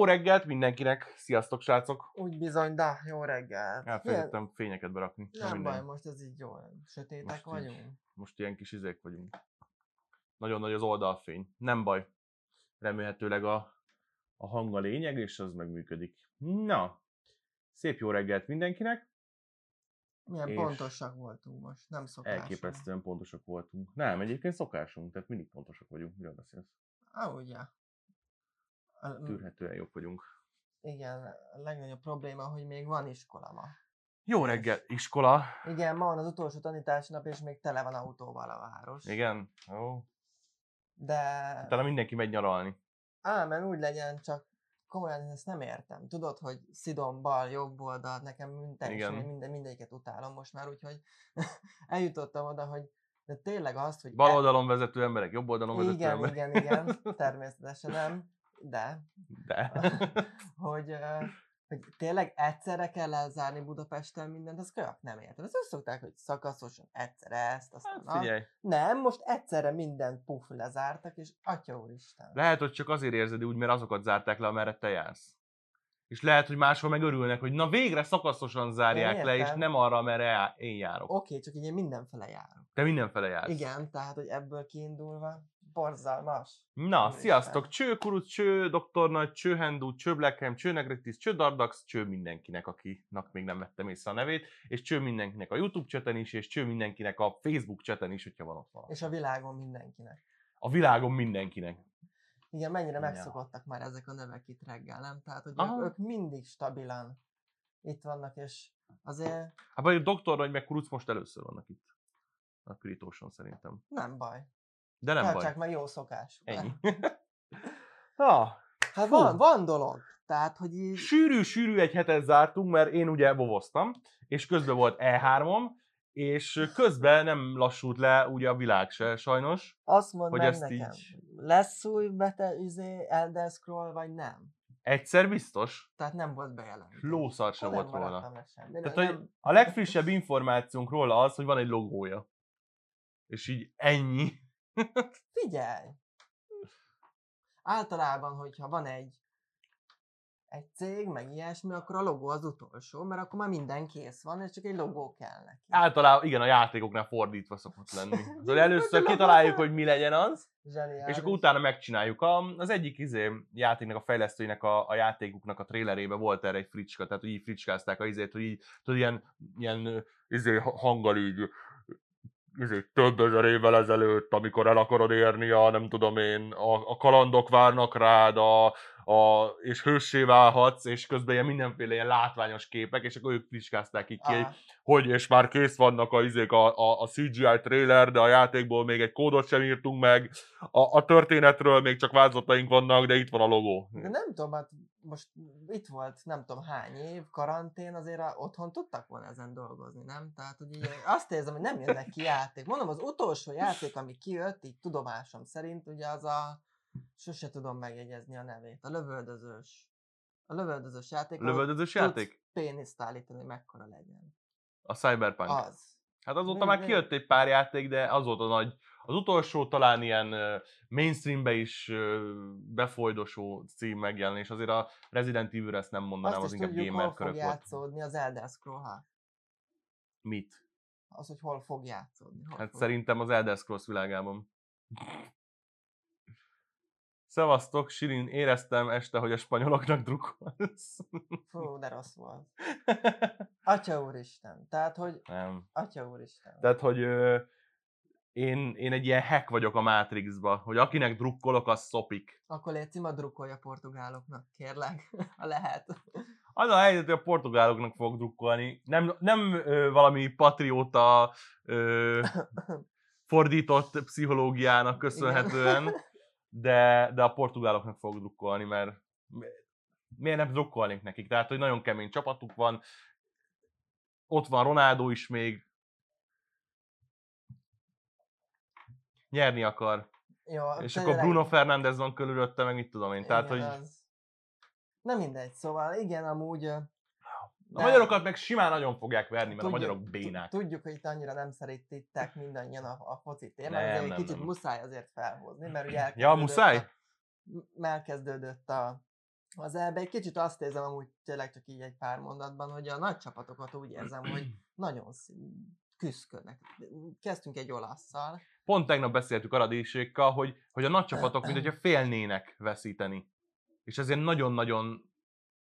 Jó reggelt mindenkinek! Sziasztok, srácok! Úgy bizony, de jó reggel. Elfelejtettem fényeket berakni. Nem mindegy. baj, most ez így jó. Sötétek Most így. vagyunk. Most ilyen kis izék vagyunk. Nagyon nagy az oldalfény. Nem baj. Remélhetőleg a, a hang a lényeg, és az megműködik. Na, szép jó reggelt mindenkinek. Milyen És- pontosak voltunk most, nem szokásos. Elképesztően pontosak voltunk. Nem, egyébként szokásunk, tehát mindig pontosak vagyunk. Miről beszélsz? Ah, ugye. Tűrhetően jobb vagyunk. Igen, a legnagyobb probléma, hogy még van iskola ma. Jó reggel, iskola. Igen, ma van az utolsó tanítási nap, és még tele van autóval a város. Igen. Ó. De Talán mindenki megy nyaralni. ámen úgy legyen, csak komolyan ezt nem értem. Tudod, hogy szidom bal, jobb oldalt, nekem Igen. minden, mindegyiket utálom most már, úgyhogy eljutottam oda, hogy de tényleg azt, hogy Bal e- oldalon vezető emberek, jobb oldalon vezető igen, emberek. igen, igen, természetesen nem, de, De. hogy, hogy tényleg egyszerre kell elzárni Budapesten mindent, az kölyök nem értem. Ezt szokták, hogy szakaszosan egyszer ezt, aztán Hát figyelj, Nem, most egyszerre mindent puf lezártak, és atya úristen. lehet, hogy csak azért érzed úgy, mert azokat zárták le, amerre te jársz. És lehet, hogy máshol meg örülnek, hogy na végre szakaszosan zárják Én le, és nem arra, amerre én járok. Oké, csak így én mindenfele járok. Te mindenfele jársz. Igen, tehát, hogy ebből kiindulva, borzalmas. Na, Úristen. sziasztok! Cső Kuruc, cső Doktor Nagy, cső Hendú, cső Blackham, cső Negritis, cső Dardax, cső mindenkinek, akinek még nem vettem észre a nevét, és cső mindenkinek a YouTube cseten is, és cső mindenkinek a Facebook cseten is, hogyha van ott valami. És a világon mindenkinek. A világon mindenkinek. Igen, mennyire Ja. megszokottak már ezek a nevek itt reggel, nem? Tehát, hogy Aha. ők, ők mindig stabilan itt vannak, és azért Hát vagy Doktor Nagy meg Kuruc most először vannak itt. A Pirítóson szerintem. nem baj. De nem baj. Tartsák meg jó szokás. Ennyi. Na, Hát Fú. van, van dolog. Tehát, hogy így... sűrű-sűrű egy hetet zártunk, mert én ugye bovoztam, és közben volt E3-om, és közben nem lassult le ugye a világ se, sajnos. Azt mondd hogy meg ezt nekem, így- lesz új bete, izé, Elder Scroll, vagy nem? Egyszer biztos, Tehát nem volt bejelentés. lószar se volt le sem. Tehát, nem- hogy a legfrissebb információnk róla az, hogy van egy logója. És így ennyi. Figyelj! Általában, hogyha van egy egy cég, meg ilyesmi, akkor a logó az utolsó, mert akkor már minden kész van, és csak egy logó kell neki. Általában, igen, a játékoknál fordítva szokott lenni. Szóval először kitaláljuk, hogy mi legyen az, Zseniális. és akkor utána megcsináljuk. A, az egyik izé, játéknak, a fejlesztőinek a, a játékuknak a trailerébe volt erre egy fricska, tehát így fricskázták a izét, hogy így, tudod, ilyen, ilyen izé, ha- hanggal így izé, több ezer évvel ezelőtt, amikor el akarod érni a, nem tudom én, a, a kalandok várnak rád, a, a, és hőssé válhatsz, és közben ilyen mindenféle ilyen látványos képek, és akkor ők fricskázták így ki, Ah, hogy és már kész vannak a, izék, a, a, a CGI trailer, de a játékból még egy kódot sem írtunk meg, a, a történetről még csak vázlataink vannak, de itt van a logó. de nem tudom, hát most itt volt nem tudom hány év, karantén, azért otthon tudtak volna ezen dolgozni, nem? Tehát, hogy így azt érzem, hogy nem jönnek ki játék. Mondom, az utolsó játék, ami kijött, így tudomásom szerint, ugye az a, sose tudom megjegyezni a nevét, a lövöldözős. A lövöldözős játék. Lövöldözős játék? péniszt állítani, mekkora legyen. A Cyberpunk. Az. Hát azóta Mi- már mi? kijött egy pár játék, de az volt a nagy, az utolsó talán ilyen mainstreambe is ö, befolydosó cím megjelenés. Azért a Resident Evil ezt nem mondanám, Azt az inkább tudjuk, gamer hol fog játszódni az Elder Scroll 6. Mit? Az, hogy hol fog játszódni. Hol Hát fog... szerintem az Elder Scrolls világában. Szevasztok, Sirin, éreztem este, hogy a spanyoloknak drukkolsz. Fú, de rossz volt. Atya úristen. Tehát, hogy Nem. Atya úristen. Tehát, hogy ö, én, én egy ilyen hack vagyok a Matrixba, hogy akinek drukkolok, az szopik. Akkor légy cima drukkolja a portugáloknak, kérlek, ha lehet. Az a helyzet, hogy a portugáloknak fogok drukkolni. Nem, nem ö, valami patrióta ö, fordított pszichológiának köszönhetően, de, de a portugáloknak fogok drukkolni, mert mi- miért nem drukkolnék nekik? Tehát, hogy nagyon kemény csapatuk van, ott van Ronaldo is még, nyerni akar. Jó, És akkor Bruno Fernández van körülötte, meg mit tudom én. Tehát, igen, hogy Az... Nem mindegy, szóval igen, amúgy... ö, a magyarokat meg simán nagyon fogják verni, mert a magyarok bénák. tu- Tudjuk, hogy itt annyira nem szeretítek mindannyian a, a foci témát, azért egy nem, kicsit nem. muszáj azért felhozni, mert ugye Ja, muszáj? A, elkezdődött a, Az ebbe egy kicsit azt érzem amúgy tényleg csak így egy pár mondatban, hogy a nagy csapatokat úgy érzem, hogy nagyon küzdködnek. Kezdtünk egy olasszal. Pont tegnap beszéltük Aradésékkal, hogy, hogy a nagy csapatok, mint hogyha félnének veszíteni. És ezért nagyon-nagyon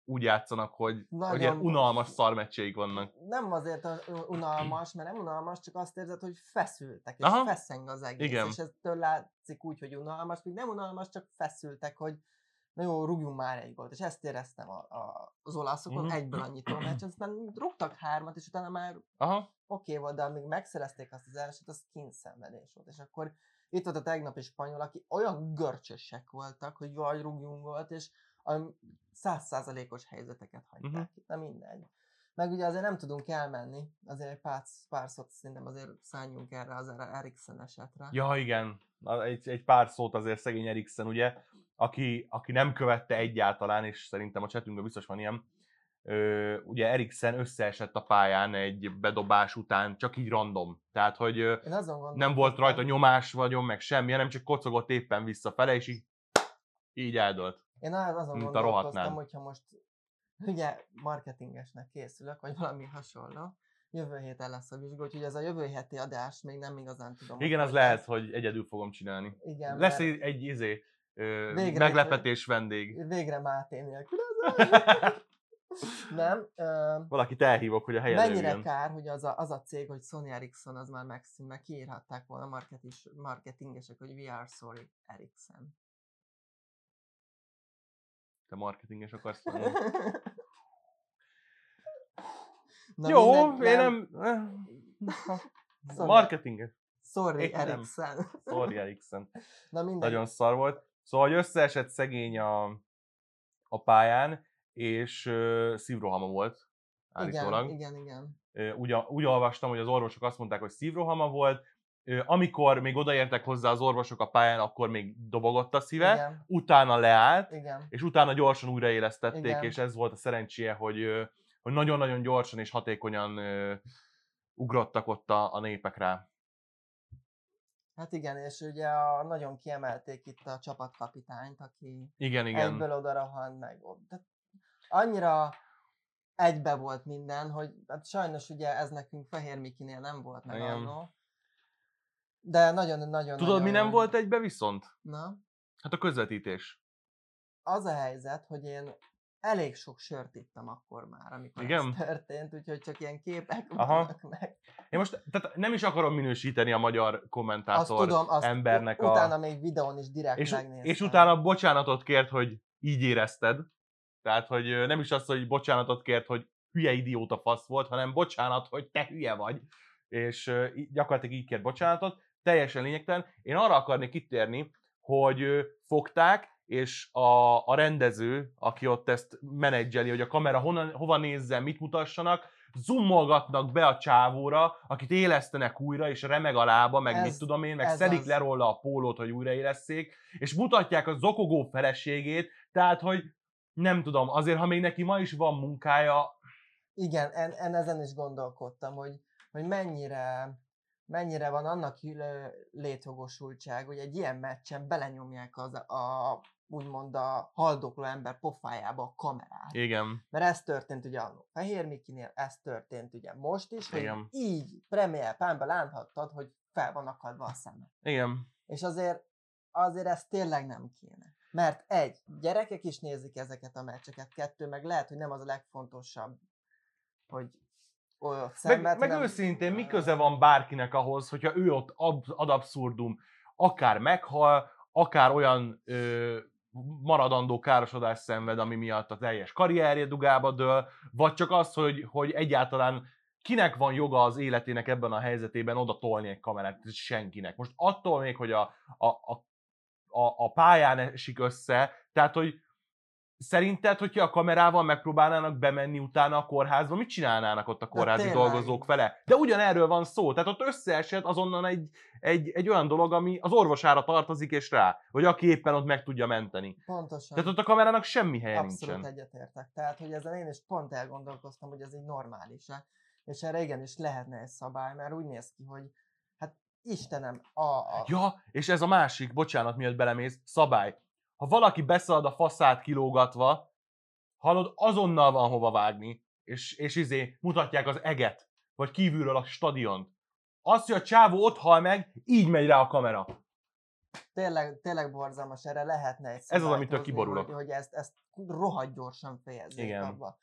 úgy játszanak, hogy, hogy Nagyon- ilyen unalmas szarmeccseik vannak. Nem azért unalmas, mert nem unalmas, csak azt érzed, hogy feszültek, és Aha. feszeng az egész. Igen. És ettől látszik úgy, hogy unalmas, még nem unalmas, csak feszültek, hogy na jó, rúgjunk már egy gólt. És ezt éreztem a, a, az olaszokon, Mhm. egyből annyit a meccs, aztán rúgtak hármat, és utána már oké volt, de amíg megszerezték azt az elsőt, az kínszenvedés volt. És akkor itt volt a tegnapi spanyol, aki olyan görcsösek voltak, hogy jaj, rúgjunk volt, és százszázalékos helyzeteket hagyták. Uh-huh. Na mindegy. Meg ugye azért nem tudunk elmenni, azért egy pár, pár szót szerintem azért szálljunk erre az Eriksen esetre. ja igen, egy, egy pár szót azért szegény Eriksen, ugye, aki, aki nem követte egyáltalán, és szerintem a chatünkben biztos van ilyen, ö, ugye Eriksen összeesett a pályán egy bedobás után, csak így random. Tehát, hogy ö, gondolom, nem volt rajta nyomás vagyon, meg semmi, hanem csak kocogott éppen visszafele, és így, így eldőlt. Én az- azon mint gondolkoztam, hogyha most ugye marketingesnek készülök, vagy valami hasonló, jövő héten lesz a vizsga, úgyhogy ez a jövő heti adás még nem igazán tudom. Igen, az lehet, hogy egyedül fogom csinálni. Igen, Lesz mert egy, egy izé, ö, Végre meglepetés vendég. végre Máté nélkül. Nem. Ö, Valakit elhívok, hogy a helyedre mennyire üljön. kár, hogy az a, az a cég, hogy Sony Ericsson az már megszűnt, mert kiírhatták volna marketis, marketingesek, hogy we are sorry Ericsson. Te marketinges akarsz lenni? Na Jó, mindegy, én nem... Sorry. Marketinges. Sorry Én nem. Sorry, Eriksen. Na mindegy. Nagyon szar volt. Szóval, hogy összeesett szegény a, a pályán, és uh, szívrohama volt állítólag. igen, igen, igen. Ö, úgy, úgy olvastam, hogy az orvosok azt mondták, hogy szívrohama volt. Amikor még odaértek hozzá az orvosok a pályán, akkor még dobogott a szíve, Igen, utána leállt, igen. és utána gyorsan újraélesztették, Igen. és ez volt a szerencséje, hogy, hogy nagyon-nagyon gyorsan és hatékonyan ugrottak ott a, a népek rá. Hát igen, és ugye a, nagyon kiemelték itt a csapatkapitányt, aki Igen, Igen. egyből oda rohant meg. Tehát annyira egybe volt minden, hogy hát sajnos ugye ez nekünk Fehér Mikinél nem volt meg Igen. annó. De nagyon-nagyon... Tudod, mi nem volt egybe viszont? Na, Hát a közvetítés. az a helyzet, hogy én elég sok sört ittam akkor már, amikor Igen? ez történt, úgyhogy csak ilyen képek Aha. meg. Én most tehát nem is akarom minősíteni a magyar Azt kommentátor tudom, azt embernek u- a... utána még videón is direkt és, megnéztem. és utána bocsánatot kért, hogy így érezted. Tehát, hogy nem is az, hogy bocsánatot kért, hogy hülye idióta fasz volt, hanem bocsánat, hogy te hülye vagy. És gyakorlatilag így kért bocsánatot. Teljesen lényegtelen. Én arra akarnék kitérni, hogy fogták, és a, a rendező, aki ott ezt menedzseli, hogy a kamera honnan, hova nézzen, mit mutassanak, zoomolgatnak be a csávóra, akit élesztenek újra, és remeg a lába, meg Ez- mit tudom én, meg szedik az. le róla a pólót, hogy újraélesszék, és mutatják a zokogó feleségét, tehát, hogy nem tudom, azért, ha még neki ma is van munkája, Igen, en, en ezen is gondolkodtam, hogy, hogy mennyire, mennyire van annak létjogosultság, hogy egy ilyen meccsen belenyomják az a, úgymond a haldokló ember pofájába a kamerát. igen, Mert ez történt ugye a Fehér Mikinél, ez történt ugye most is, hogy Igen. így premier pánba láthattad, hogy fel van akadva a szeme. igen, És azért, azért ez tényleg nem kéne. Mert egy, gyerekek is nézik ezeket a meccseket, kettő, meg lehet, hogy nem az a legfontosabb, hogy meg, meg hanem- őszintén, mi köze van bárkinek ahhoz, hogyha ő ott ad abszurdum, akár meghal, akár olyan ö, maradandó károsodást szenved, ami miatt a teljes karrierje dugába dől, vagy csak az, hogy, hogy egyáltalán kinek van joga az életének ebben a helyzetében oda tolni egy kamerát, senkinek. Most attól még, hogy a, a, a, a, a pályán esik össze, tehát, hogy szerinted, hogyha a kamerával megpróbálnának bemenni utána a kórházba, mit csinálnának ott a kórházi dolgozók vele? De ugyanerről van szó, tehát ott összeesett azonnal egy, egy, egy olyan dolog, ami az orvosára tartozik és rá, hogy aki éppen ott meg tudja menteni. Pontosan. Tehát ott a kamerának semmi helye Abszolút nincsen. egyetértek. Tehát, hogy ezen én is pont elgondolkoztam, hogy ez így normális -e. És erre igenis lehetne egy szabály, mert úgy néz ki, hogy hát Istenem, a, a, Ja, és ez a másik, bocsánat, miatt belemész, szabály. Ha valaki beszalad a faszát kilógatva, hallod, azonnal van hova vágni, és, és izé, mutatják az eget, vagy kívülről a stadiont. Az, hogy a csávó ott hal meg, így megy rá a kamera. Tényleg, tényleg borzalmas, erre lehetne egy Ez az, amitől kiborulok. Hogy, hogy ezt, ezt rohadt gyorsan fejezzék Igen. abba.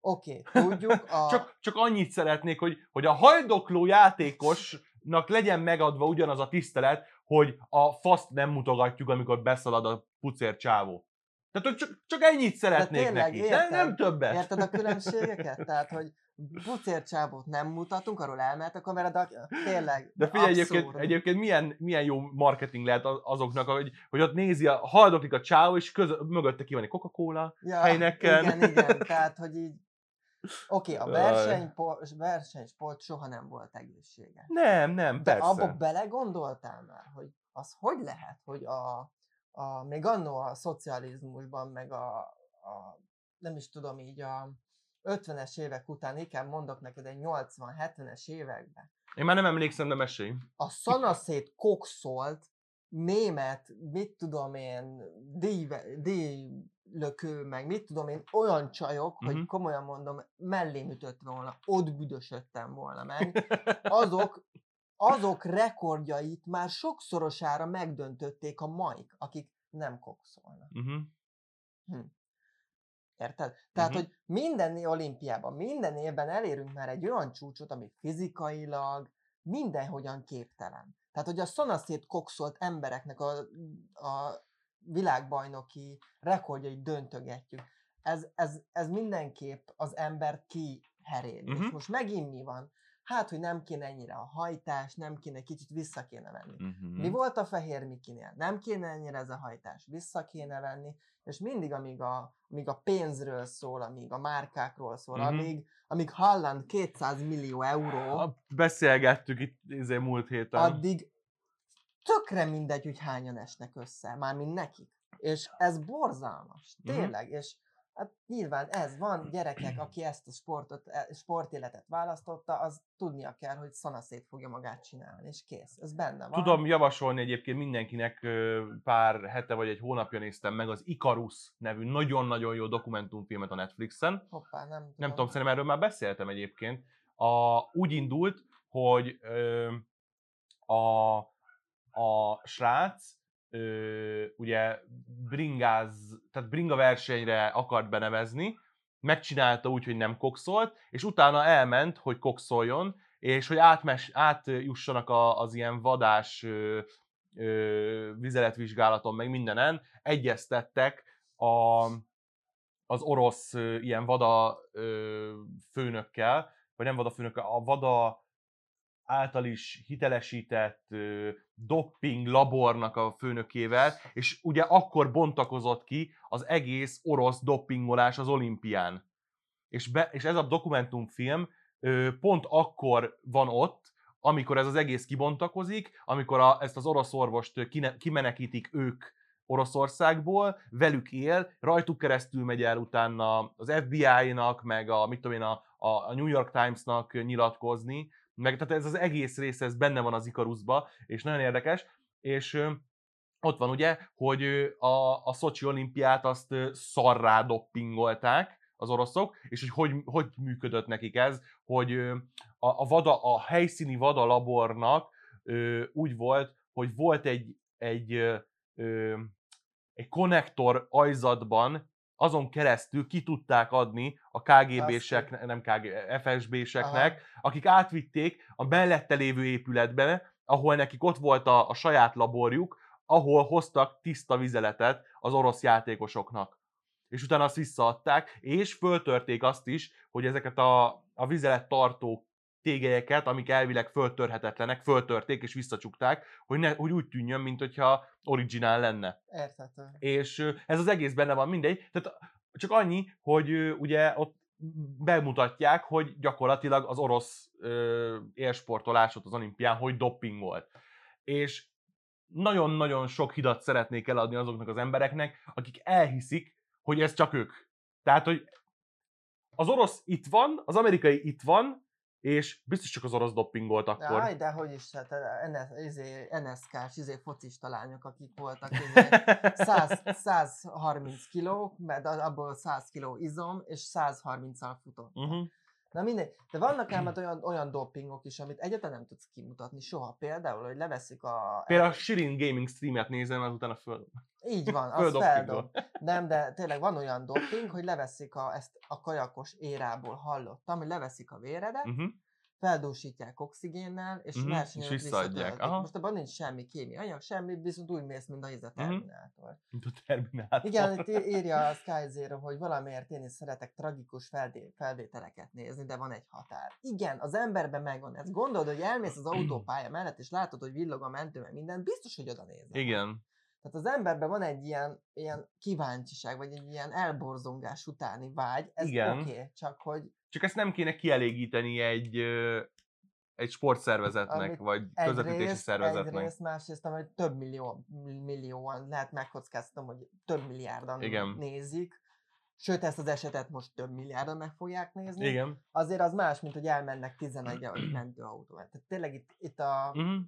Oké, okay, tudjuk, a... Csak, csak annyit szeretnék, hogy, hogy a hajdokló játékosnak legyen megadva ugyanaz a tisztelet, hogy a faszt nem mutogatjuk, amikor beszalad a pucér csávó. Tehát hogy csak, csak ennyit szeretnék tényleg, neki. Nem, értem. nem többet. Érted a különbségeket? Tehát, hogy bucércsábot nem mutatunk, arról elmehet a kamera, de tényleg De figyelj, abszurd. egyébként, egyébként milyen, milyen jó marketing lehet az- azoknak, hogy, hogy ott nézi, a, haldoklik a csávó, és köz, mögötte ki van egy Coca-Cola, ja, Heineken. Igen, igen, tehát, hogy így Oké, okay, a Jaj. versenypo- versenysport soha nem volt egészséges. Nem, nem, De persze. abba belegondoltál már, hogy az hogy lehet, hogy a, a még annó a szocializmusban, meg a, a nem is tudom így a 50-es évek után, inkább mondok neked egy 80-70-es években, Én már nem emlékszem, de mesélj. a szanaszét kokszolt német, mit tudom én, díjlökő, meg mit tudom én, olyan csajok, hogy Mhm. komolyan mondom, mellém ütött volna, ott büdösödtem volna meg, azok, azok rekordjait már sokszorosára megdöntötték a maik, akik nem kokszolnak. Uh-huh. Érted? Tehát, Mhm. hogy minden olimpiában, minden évben elérünk már egy olyan csúcsot, ami fizikailag mindenhogyan képtelen. Tehát, hogy a szanaszét kokszolt embereknek a, a világbajnoki rekordjait döntögetjük. Ez, ez, ez mindenképp az embert kiheréli. Mhm. És most megint mi van? Hát, hogy nem kéne ennyire a hajtás, nem kéne, kicsit vissza kéne venni. Uh-huh. Mi volt a fehér Mikinél? Nem kéne ennyire ez a hajtás, vissza kéne venni, és mindig, amíg a, amíg a pénzről szól, amíg a márkákról szól, uh-huh. amíg, amíg Halland 200 millió euró, Beszélgettük itt izé, múlt héten. addig tökre mindegy, hogy hányan esnek össze, mármint nekik. És ez borzalmas, Mhm. tényleg, és hát nyilván ez van, gyerekek, aki ezt a sportot, e- sportéletet választotta, az tudnia kell, hogy szanaszét fogja magát csinálni, és kész, ez benne van. Tudom javasolni egyébként mindenkinek, pár hete vagy egy hónapja néztem meg az Icarus nevű nagyon-nagyon jó dokumentumfilmet a Netflixen. Hoppá, nem tudom. Nem tudom, szerintem erről már beszéltem egyébként. A, úgy indult, hogy ö, a, a srác ö, ugye bringáz, tehát bringa versenyre akart benevezni, megcsinálta úgy, hogy nem kokszolt, és utána elment, hogy kokszoljon, és hogy átmes, átjussanak a, az ilyen vadás ö, ö, vizeletvizsgálaton, meg mindenen, egyeztettek a, az orosz ö, ilyen vada ö, főnökkel, vagy nem vada főnökkel, a vada által is hitelesített dopping labornak a főnökével, és ugye akkor bontakozott ki az egész orosz doppingolás az olimpián. És, be, és ez a dokumentumfilm pont akkor van ott, amikor ez az egész kibontakozik, amikor a, ezt az orosz orvost kine, kimenekítik ők Oroszországból, velük él, rajtuk keresztül megy el utána az FBI-nak, meg a, mit tudom én, a a New York Times-nak nyilatkozni, meg tehát ez az egész rész, ez benne van az Ikarusba, és nagyon érdekes, és ott van ugye, hogy a, a Szocsi olimpiát azt szarrá doppingolták az oroszok, és hogy, hogy hogy működött nekik ez, hogy a, a, vada, a helyszíni vada labornak ö, úgy volt, hogy volt egy, egy, egy konnektor ajzatban, azon keresztül ki tudták adni a KGB-sek, nem KGB, FSB-seknek, akik átvitték a mellette lévő épületbe, ahol nekik ott volt a, a saját laborjuk, ahol hoztak tiszta vizeletet az orosz játékosoknak. És utána azt visszaadták, és föltörték azt is, hogy ezeket a, a vizelet tartó tégelyeket, amik elvileg föltörhetetlenek, föltörték és visszacsukták, hogy, ne, hogy úgy tűnjön, mint hogyha originál lenne Érthető. és ez az egész benne van, mindegy. Tehát csak annyi, hogy ugye ott bemutatják, hogy gyakorlatilag az orosz ö, élsportolás ott az olimpián, hogy dopping volt. És nagyon-nagyon sok hidat szeretnék eladni azoknak az embereknek, akik elhiszik, hogy ez csak ők. Tehát, hogy az orosz itt van, az amerikai itt van, és biztos csak az orosz doppingolt akkor. Aj, de hogy is, hát NS, izé, NSK-s izé, focista lányok, akik voltak, izé, 100, 130 kiló, mert abból 100 kiló izom, és 130-al futott. Uh-huh. Na mindegy, de vannak ám hát olyan, olyan dopingok is, amit egyáltalán nem tudsz kimutatni soha. Például, hogy leveszik a... Például a Shirin Gaming streamet nézem, az utána föl. Így van, az Földopingol. feldob. Nem, de tényleg van olyan doping, hogy leveszik a, ezt a kajakos érából hallottam, hogy leveszik a véredet, Uh-huh. Feldúsítják oxigénnel, és versenyen és visszaadják, aha. Most abban nincs semmi kémia anyag, semmi, viszont úgy mész, mint a iza Mhm. Terminátor. Mint a Terminátor. Igen, itt írja a Sky Zero, hogy valamiért én is szeretek tragikus feldé- felvételeket nézni, de van egy határ. Igen, az emberben megvan ez. Gondolod, hogy elmész az autópálya mellett, és látod, hogy villog a mentő, meg minden, biztos, hogy oda nézel. Igen. Tehát az emberben van egy ilyen, ilyen kíváncsiság, vagy egy ilyen elborzongás utáni vágy. Ez oké, Igen. okay, csak hogy Csak ezt nem kéne kielégíteni egy, egy sportszervezetnek, vagy közvetítési egyrészt, szervezetnek. egyrészt, másrészt, hogy több millió, millióan, lehet megkockáztam, hogy több milliárdan Igen. nézik, sőt ezt az esetet most több milliárdan meg fogják nézni, Igen. azért az más, mint hogy elmennek 11 a mentőautóval. Tehát tényleg itt, itt a Uh-huh.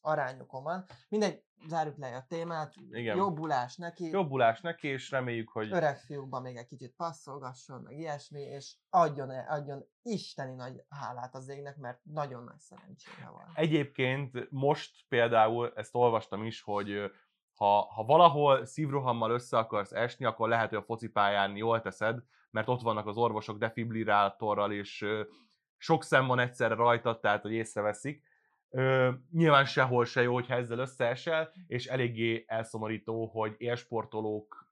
Arányokon van. Mindegy, zárjuk le a témát, Igen. jobbulás neki, Jobbulás neki, és reméljük, hogy öreg fiúkban még egy kicsit passzolgasson, meg ilyesmi, és adjon, adjon isteni nagy hálát az égnek, mert nagyon nagy szerencséje van. Egyébként most például, ezt olvastam is, hogy ha, ha valahol szívrohammal össze akarsz esni, akkor lehet, hogy a focipályán jól teszed, mert ott vannak az orvosok defibrillátorral, és sok szem van egyszerre rajtad, tehát hogy észreveszik. Ö, nyilván sehol se jó, hogyha ezzel összeesel, és eléggé elszomorító, hogy élsportolók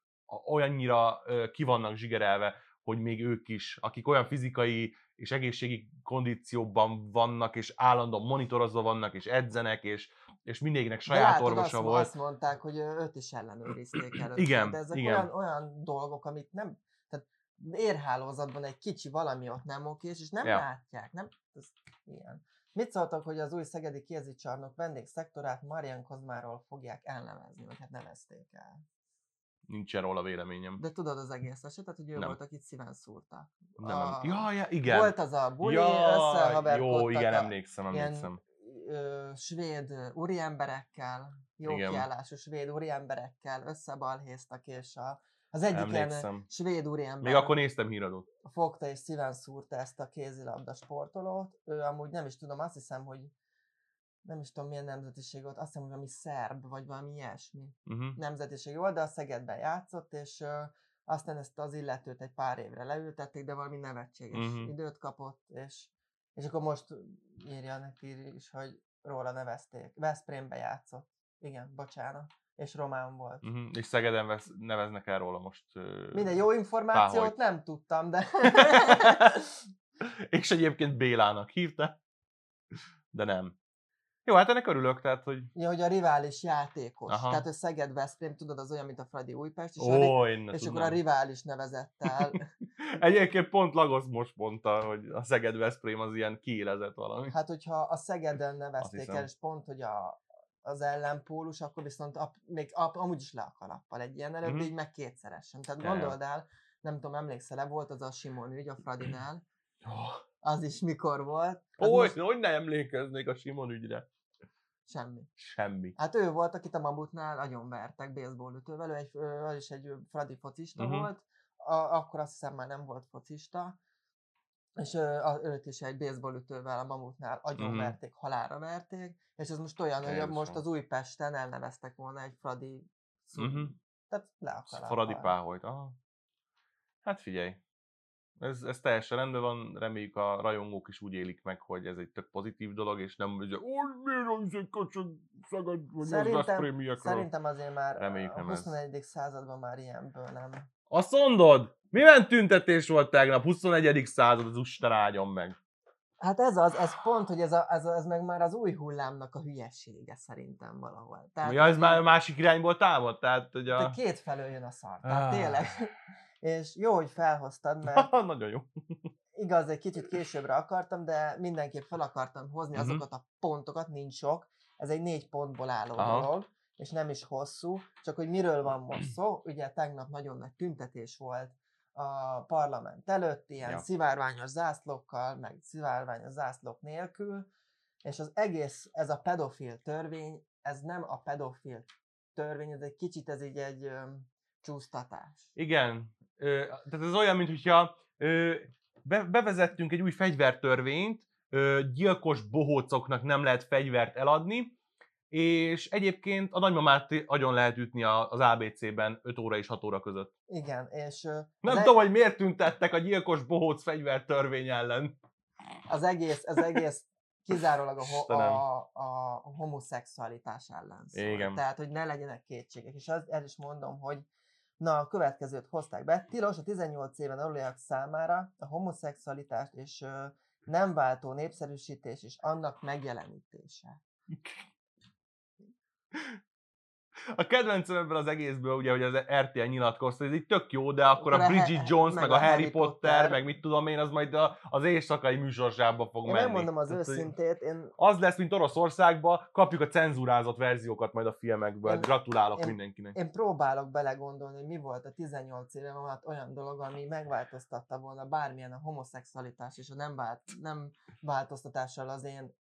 olyannyira ö, ki vannak zsigerelve, hogy még ők is, akik olyan fizikai és egészségi kondícióban vannak, és állandóan monitorozva vannak, és edzenek, és, és mindegyiknek De saját látod, orvosa azt, volt. Azt mondták, hogy őt is ellenőrizték előtt. Igen, De ezek igen. Olyan, olyan dolgok, amit nem... Tehát érhálózatban egy kicsi valami ott nem oké, és nem Ja. látják. Nem, ez ilyen. Mit szóltak, hogy az új szegedi kézicsarnok vendégszektorát Marian Kozmáról fogják elnevezni, vagy hát nevezték el. Nincsen róla véleményem. De tudod az egész esetet, hogy ő Nem. volt, akit szíven szúrta. Nem, a- nem. Ja, ja, igen. Volt az a buli, ja, jó, igen, a- emlékszem, ilyen emlékszem. ö, svéd úriemberekkel, jó Igen. kiállású svéd úriemberekkel összebalhéztak, és a, az egyik Emlékszem. svéd úriember Még akkor néztem híradót. fogta és szíven szúrta ezt a kézilabda sportolót. Ő amúgy nem is tudom, azt hiszem, hogy nem is tudom milyen nemzetiség volt, azt hiszem, hogy valami szerb, vagy valami ilyesmi Uh-huh. nemzetiség volt, de a Szegedben játszott, és ö, aztán ezt az illetőt egy pár évre leültették, de valami nevetséges Mhm. időt kapott, és, és akkor most írja neki is, hogy róla nevezték. Veszprémbe játszott. Igen, bocsánat. És román volt. Uh-huh. És Szegeden vesz, neveznek el róla most. ö, Minden jó információt Páholyt. nem tudtam, de és egyébként Bélának hívta, de nem. Jó, hát ennek örülök, tehát, hogy ja, hogy a rivális játékos. Aha. Tehát a Szeged Veszprém, tudod, az olyan, mint a Fradi Újpest, és, a, ó, ne és akkor a rivális nevezett el. Egyébként pont Lagos most mondta, hogy a Szeged Veszprém az ilyen kiélezett valami. Hát, hogyha a Szegeden nevezték el, és pont, hogy a, az ellenpólus, akkor viszont ap, még ap, amúgy is le a kalappal egy ilyen előtt, Mhm. így meg kétszeresen. Tehát gondold el, nem tudom, emlékszel-e, volt az a Simon ügy a Fradinál, Oh, az is mikor volt, Ó, most hogy ne emlékeznék a Simon ügyre? semmi. Semmi. Hát ő volt, akit a Mamutnál nagyon vertek baseballütővel, ő, egy, ő is egy Fradi focista Mhm. volt, a, akkor azt hiszem már nem volt focista, és a, őt is egy baseballütővel a Mamutnál agyon Mhm. verték, halára verték, és ez most olyan, hogy most az Újpesten elneveztek volna egy Fradi szó. Mhm. Tehát le a. Fradi páholyt. Aha. Hát figyelj. Ez, ez teljesen rendben van, reméljük a rajongók is úgy élik meg, hogy ez egy tök pozitív dolog, és nem hogy úgy miért az egy köcsög szagad, vagy az Szerintem, Veszprémiekről. szerintem azért már Reméljük a nem ez. 21. században már ilyenből nem. Azt mondod? Milyen tüntetés volt tegnap? 21. század, az áldjon meg. Hát ez az, ez pont, hogy ez, a, ez, a, ez meg már az új hullámnak a hülyesége szerintem valahol. Tehát, Ja, ez már így- másik irányból támad? Tehát, hogy a... két felől jön a szar. Tehát Ah. tényleg. És jó, hogy felhoztad, mert Nagyon jó. igaz, egy kicsit későbbre akartam, de mindenképp fel akartam hozni Mhm. azokat a pontokat, nincs sok. Ez egy négy pontból álló Aha. dolog, és nem is hosszú, csak hogy miről van most szó. Ugye tegnap nagyon nagy tüntetés volt a parlament előtt, ilyen Ja. szivárványos zászlókkal, meg szivárványos zászlók nélkül, és az egész, ez a pedofil törvény, ez nem a pedofil törvény, ez egy kicsit ez így egy öm, csúsztatás. Igen. Ö, tehát ez olyan, mintha ö, be, bevezettünk egy új fegyvertörvényt, ö, gyilkos bohócoknak nem lehet fegyvert eladni, és egyébként a nagymamát agyon lehet ütni az ABC-ben 5 óra és 6 óra között. Igen, és Nem az, e- tudom, hogy miért tüntettek a gyilkos bohóc fegyvertörvény ellen. az egész, az egész kizárólag a, ho- a, a homoszexualitás ellen szól. Igen. Tehát, hogy ne legyenek kétségek. És az, el is mondom, hogy na, a következőt hozták be. Tilos a 18 éven aluliak számára a homoszexualitást és ö, nem váltó népszerűsítés és annak megjelenítése. A kedvencem ebből az egészből, ugye, hogy az RTL nyilatkozta, hogy ez így tök jó, de akkor a Bridget Jones, meg meg a Harry Potter, Potter. meg mit tudom én, az majd a, az éjszakai műsorsába fog Én menni. megmondom az Tehát, őszintét, én, Az lesz, mint Oroszországban, kapjuk a cenzúrázott verziókat majd a filmekből. Én- Gratulálok én- mindenkinek. én próbálok belegondolni, hogy mi volt a 18 évem alatt olyan dolog, ami megváltoztatta volna bármilyen a homoszexualitás és a nem, vált, nem változtatással az én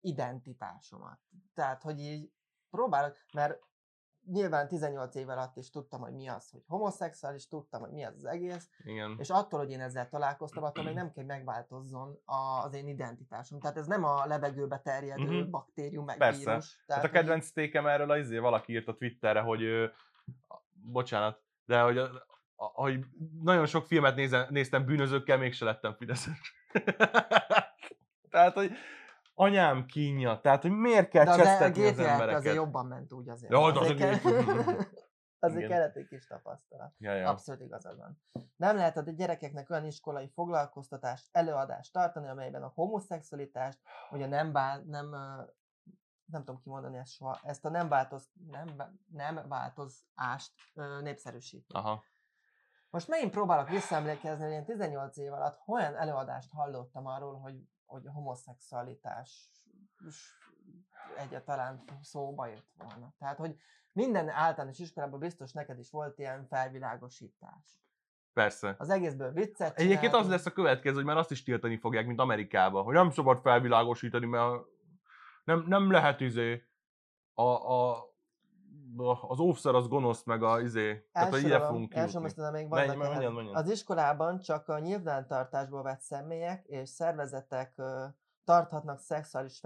identitásomat. Tehát, hogy így próbálok, mert nyilván 18 év alatt is tudtam, hogy mi az, hogy homoszexuális, tudtam, hogy mi az az egész, Igen. és attól, hogy én ezzel találkoztam, attól még nem kell, megváltozzon a- az én identitásom. Tehát ez nem a levegőbe terjedő Mhm. baktérium, meg Persze. vírus. Hát Tehát, a hogy- kedvenc sztékem erről az izé, valaki írt a Twitterre, hogy ö, bocsánat, de hogy, a, a, hogy nagyon sok filmet nézem, néztem bűnözőkkel, mégse lettem Fideszes. Tehát, hogy anyám kínja, tehát, hogy miért kell De az, a csesztetni az GTR embereket. azért jobban ment úgy azért. Ja, az azért, azért- kell, azért Igen. kellett egy kis tapasztalat. Ja, ja. Abszolút igazad van. Nem lehet a gyerekeknek olyan iskolai foglalkoztatást, előadást tartani, amelyben a homoszexualitást, vagy a nem, bá, nem, nem tudom kimondani ezt soha, ezt a nem, változ, nem, nem változást ö, népszerűsít. Aha. Most megint próbálok visszaemlékezni, hogy én 18 év alatt olyan előadást hallottam arról, hogy, hogy a homoszexualitás egyáltalán szóba jött volna. Tehát, hogy minden általános iskolában biztos neked is volt ilyen felvilágosítás. Persze. Az egészből viccet Egyébként az lesz a következő, hogy már azt is tiltani fogják, mint Amerikában, hogy nem szabad felvilágosítani, mert nem, nem lehet izé a, a az óvszer az gonosz, meg a izé, tehát hogy ide fogunk aztán még Menj, vannak menj, menjen, menjen. Az iskolában csak a nyilvántartásból vett személyek és szervezetek ö, tarthatnak szexuális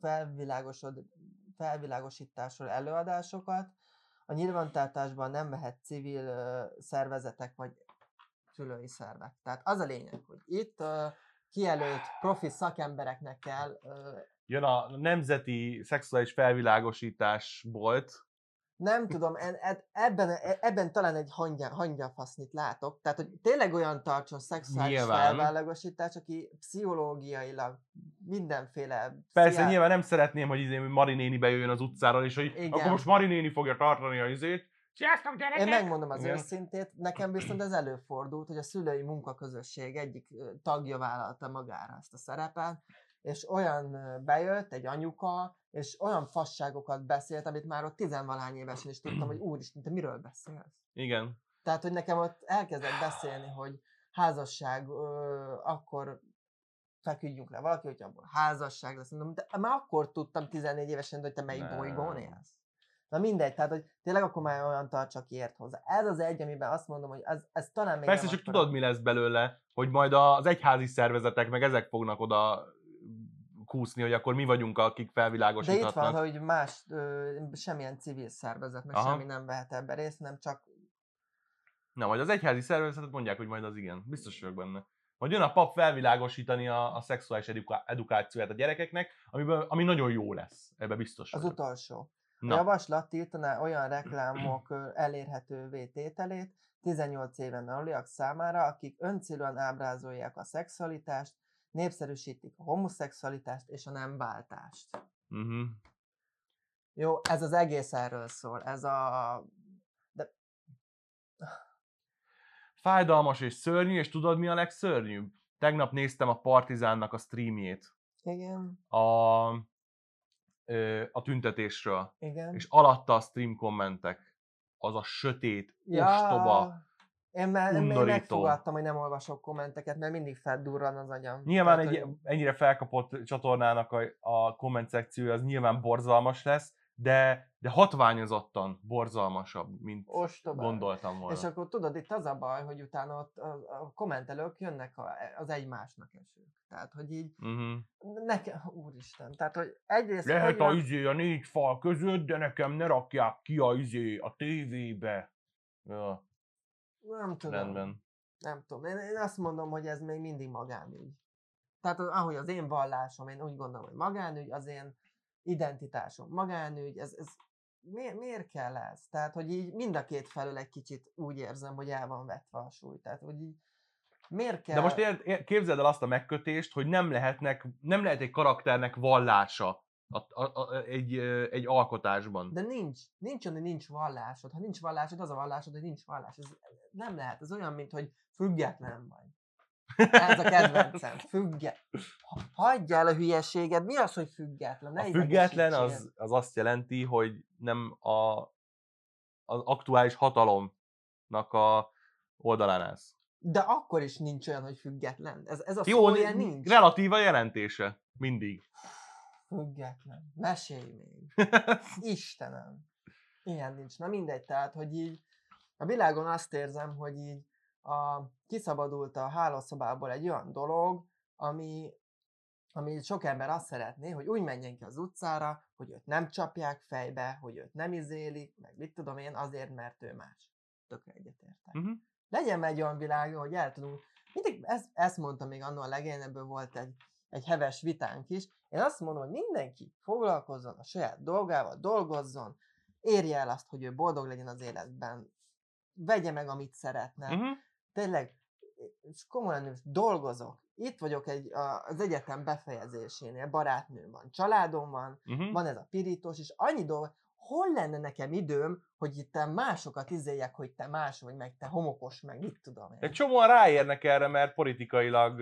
felvilágosod, felvilágosításról előadásokat. A nyilvántartásban nem vehet civil ö, szervezetek vagy szülői szervek. Tehát az a lényeg, hogy itt ö, kijelölt profi szakembereknek kell Jön a nemzeti szexuális felvilágosítás volt, Nem tudom, ed- ebben, e- ebben talán egy hangya, hangyafasznit látok. Tehát, hogy tényleg olyan tartson szexuális Nyilván. felvállagosítás, aki pszichológiailag mindenféle... Persze, pszichá- nyilván nem szeretném, hogy izé Mari néni bejöjjön az utcáról, és hogy Igen. akkor most Mari néni fogja tartani a izét. Sziasztok, gyerekek! Én megmondom az Igen. őszintét, nekem viszont ez előfordult, hogy a szülői munkaközösség egyik tagja vállalta magára ezt a szerepet, és olyan bejött, egy anyuka, és olyan fasságokat beszélt, amit már ott tizenvalány évesen is tudtam, hogy úristen, te miről beszélsz? Igen. Tehát, hogy nekem ott elkezdett beszélni, hogy házasság, ö, akkor feküdjünk le valaki, hogy abból házasság lesz. Mondom, de már akkor tudtam 14 évesen, hogy te melyik Nem. bolygón élsz. Na mindegy, tehát hogy tényleg akkor már olyan tarts, aki ért hozzá. Ez az egy, amiben azt mondom, hogy ez, ez talán még Persze, csak tudod, mi lesz belőle, hogy majd az egyházi szervezetek, meg ezek fognak oda kúszni, hogy akkor mi vagyunk, akik De itt van, hogy más, ö, semmilyen civil szervezet, meg Aha. semmi nem vehet ebbe részt, hanem csak Na, majd az egyházi szervezetet mondják, hogy majd az igen. Biztos vagyok benne. Majd jön a pap felvilágosítani a, a szexuális eduká- edukációját a gyerekeknek, amiből, ami nagyon jó lesz. Ebbe biztos az vagyok. utolsó. A Na, javaslat tiltaná olyan reklámok ö, elérhetővé tételét 18 éven aluliak számára, akik öncélúan ábrázolják a szexualitást, népszerűsítik a homoszexualitást és a nem váltást. uh-huh. Jó, ez az egész erről szól. Ez a... Fájdalmas és szörnyű, és tudod mi a legszörnyűbb? Tegnap néztem a Partizánnak a streamjét Igen, a, ö, a tüntetésről, igen. és alatta a stream kommentek. Az a sötét, ostoba, Én, már, én megfogadtam, hogy nem olvasok kommenteket, mert mindig feldurran az agyam. Nyilván Tehát, egy hogy- ennyire felkapott csatornának a, a komment szekciója az nyilván borzalmas lesz, de, de hatványozottan borzalmasabb, mint Ostoba. gondoltam volna. És akkor tudod, itt az a baj, hogy utána ott a, a kommentelők jönnek a, az egymásnak esők. Tehát, hogy így, Uh-huh. nekem, úristen, tehát, hogy egyrészt... Lehet hogy a izé a négy fal között, de nekem ne rakják ki a izé a tévébe. Ja, Nem tudom. rendben. Nem tudom. Én, én azt mondom, hogy ez még mindig magánügy. Tehát az, ahogy az én vallásom, én úgy gondolom, hogy magánügy, az én identitásom magánügy, ez, ez miért, miért kell ez? Tehát, hogy így mind a két felől egy kicsit úgy érzem, hogy el van vetve a súly. Tehát, hogy így miért kell... De most ér, ér, képzeld el azt a megkötést, hogy nem lehetnek, nem lehet egy karakternek vallása a, a, a, egy, egy alkotásban. De nincs. Nincs olyan, hogy nincs vallásod. Ha nincs vallásod, az a vallásod, hogy nincs vallás. Ez nem lehet. Ez olyan, mint hogy független vagy. Ez a kedvencem. Függe. Ha- Hagyj el a hülyeséged. Mi az, hogy független? Ne A független az, az azt jelenti, hogy nem a, az aktuális hatalomnak a oldalán állsz. De akkor is nincs olyan, hogy független. Ez, ez a Jó, szó nincs. relatív a jelentése. Mindig. Független. Mesélj még. Istenem. Ilyen nincs. Na mindegy, tehát, hogy így a világon azt érzem, hogy így a, kiszabadult a hálószobából egy olyan dolog, ami, ami sok ember azt szeretné, hogy úgy menjen ki az utcára, hogy őt nem csapják fejbe, hogy őt nem izélik, meg mit tudom én, azért, mert ő más. Tökre egyetértek. Mhm. Legyen egy olyan világ, hogy el tudunk, mindig ezt, ezt mondta még annól a legény, ebből volt egy, egy heves vitánk is. Én azt mondom, hogy mindenki foglalkozzon a saját dolgával, dolgozzon, érje el azt, hogy ő boldog legyen az életben, vegye meg, amit szeretne. Mhm. Tényleg, és komolyan dolgozok. Itt vagyok egy, az egyetem befejezésénél, barátnőm van, családom van, Mhm. van ez a pirítós, és annyi dolog, hol lenne nekem időm, hogy itt másokat izéljek, hogy te más vagy, meg te homokos, meg mit tudom én. Egy csomóan ráérnek erre, mert politikailag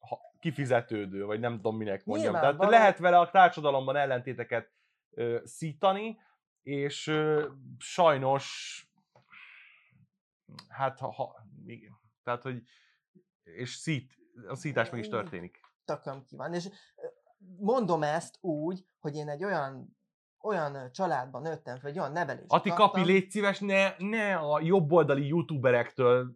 ha- kifizetődő, vagy nem tudom minek mondjam. Tehát Nyilvánvaló. lehet vele a társadalomban ellentéteket ö, szítani, és ö, sajnos, hát ha, ha igen. Tehát, hogy és szít, a szítás meg is történik. tököm ki van. És mondom ezt úgy, hogy én egy olyan olyan családban nőttem fel, egy olyan nevelést Ati kaptam, Kapi, légy szíves, ne, ne a jobboldali youtuberektől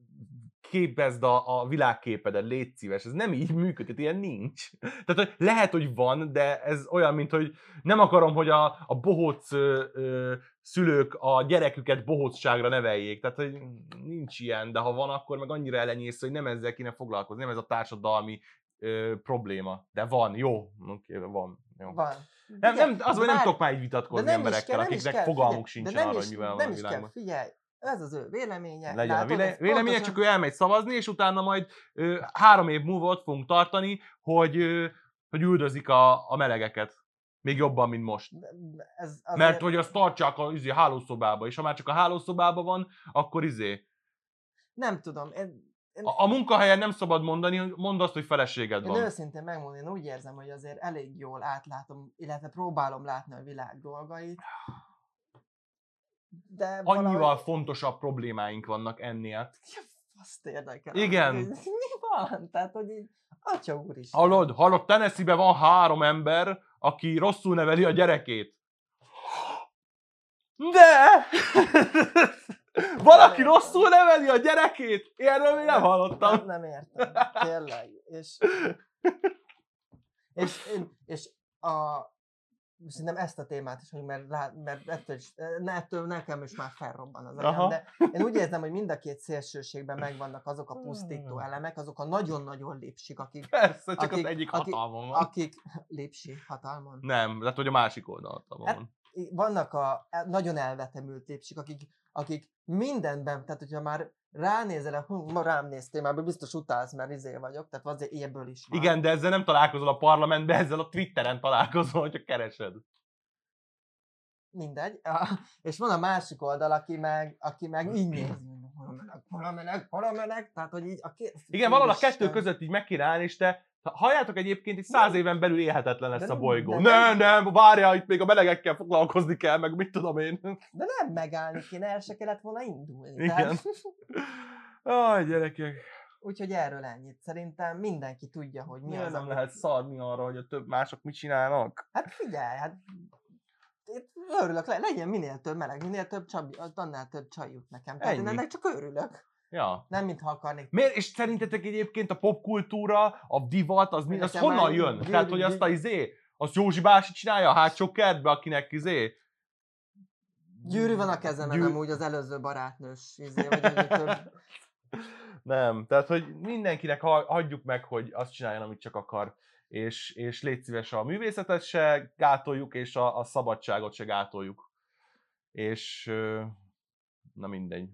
képezd a, a világképedet, légy szíves. Ez nem így működik, ilyen nincs. Tehát hogy lehet, hogy van, de ez olyan, mint hogy nem akarom, hogy a, a bohóc ö, ö, szülők a gyereküket bohócságra neveljék. Tehát, hogy nincs ilyen, de ha van, akkor meg annyira elenyész, hogy nem ezzel kéne foglalkozni, nem ez a társadalmi ö, probléma. De van, jó, oké, van. Jó. van. Nem, nem, az, hogy nem tudok már így vitatkozni emberekkel, akiknek fogalmuk figyelj, nem arra, hogy mivel van a is kell, világban. figyelj, ez az ő véleménye. Legyen a látod, véle- ez véleménye, pontosan- csak ő elmegy szavazni, és utána majd ö, három év múlva ott fogunk tartani, hogy, ö, hogy üldözik a, a melegeket. Még jobban, mint most. Ez azért, Mert hogy azt tartsák a izé, hálószobába, és ha már csak a hálószobába van, akkor izé. Nem tudom, én, én, A, a munkahelyen nem szabad mondani, mondd azt, hogy feleséged Én van. őszintén megmondom, én úgy érzem, hogy azért elég jól átlátom, illetve próbálom látni a világ dolgait. De Annyival valahogy- fontosabb problémáink vannak ennél. Azt érdekel. Igen. hogy Mi van? Tehát, hogy így, atya úr is. Hallod, hallod, Tennessee-ben van három ember, aki rosszul neveli a gyerekét. De! Valaki értem. rosszul neveli a gyerekét? Erről még nem Nem, hallottam. nem értem. Tényleg. És, és, és a, szerintem ezt a témát is, hogy mert, lát, mert ettől, is, ne, ettől nekem is már felrobban az agyam, Aha. de én úgy érzem, hogy mind a két szélsőségben megvannak azok a pusztító Hmm. elemek, azok a nagyon-nagyon lépsik, akik, Persze, csak Akik- az egyik akik- hatalmon van. akik lépsi hatalmon. Nem, lehet, hogy a másik oldal hatalmon Hát- van. Vannak a e- nagyon elvetemült lépsik, akik, akik mindenben, tehát hogyha már ránézel, hú, ma rám néztél, már biztos utálsz, mert izé vagyok, tehát azért ebből is van. Igen, de ezzel nem találkozol a parlamentben, ezzel a Twitteren találkozol, hogyha keresed. mindegy. És van a másik oldal, aki meg, aki meg így néz, hol a meleg, hol tehát hogy így a két... Igen, valahol a kettő között így meg és te halljátok egyébként, hogy száz éven belül élhetetlen lesz De a bolygó. Nem, nem- nem, várjál, itt még a melegekkel foglalkozni kell, meg mit tudom én. De nem megállni kéne, el se kellett volna indulni. Igen. Tehát, Aj, gyerekek. Úgyhogy erről ennyit. Szerintem mindenki tudja, hogy mi Miért az, nem amit- lehet szarni arra, hogy a több mások mit csinálnak? Hát figyelj, hát itt örülök, le- legyen minél több meleg, minél több csabi, annál több csaj jut nekem. Tehát én Ennyi. ennek csak örülök. Ja. Nem mintha akarnék. Miért? És szerintetek egyébként a popkultúra, a divat, az, mi, az honnan jön? gyűr- Tehát, hogy azt a gyűr- izé, azt Józsi bási csinálja a hátsó kertbe, akinek izé... Gyűrű van a kezemen Gyű- amúgy az előző barátnős, izé, vagy több. Nem, tehát, hogy mindenkinek ha- hagyjuk meg, hogy azt csináljon, amit csak akar. És, és légy szíves, a művészetet se gátoljuk, és a, a szabadságot se gátoljuk. És na mindegy.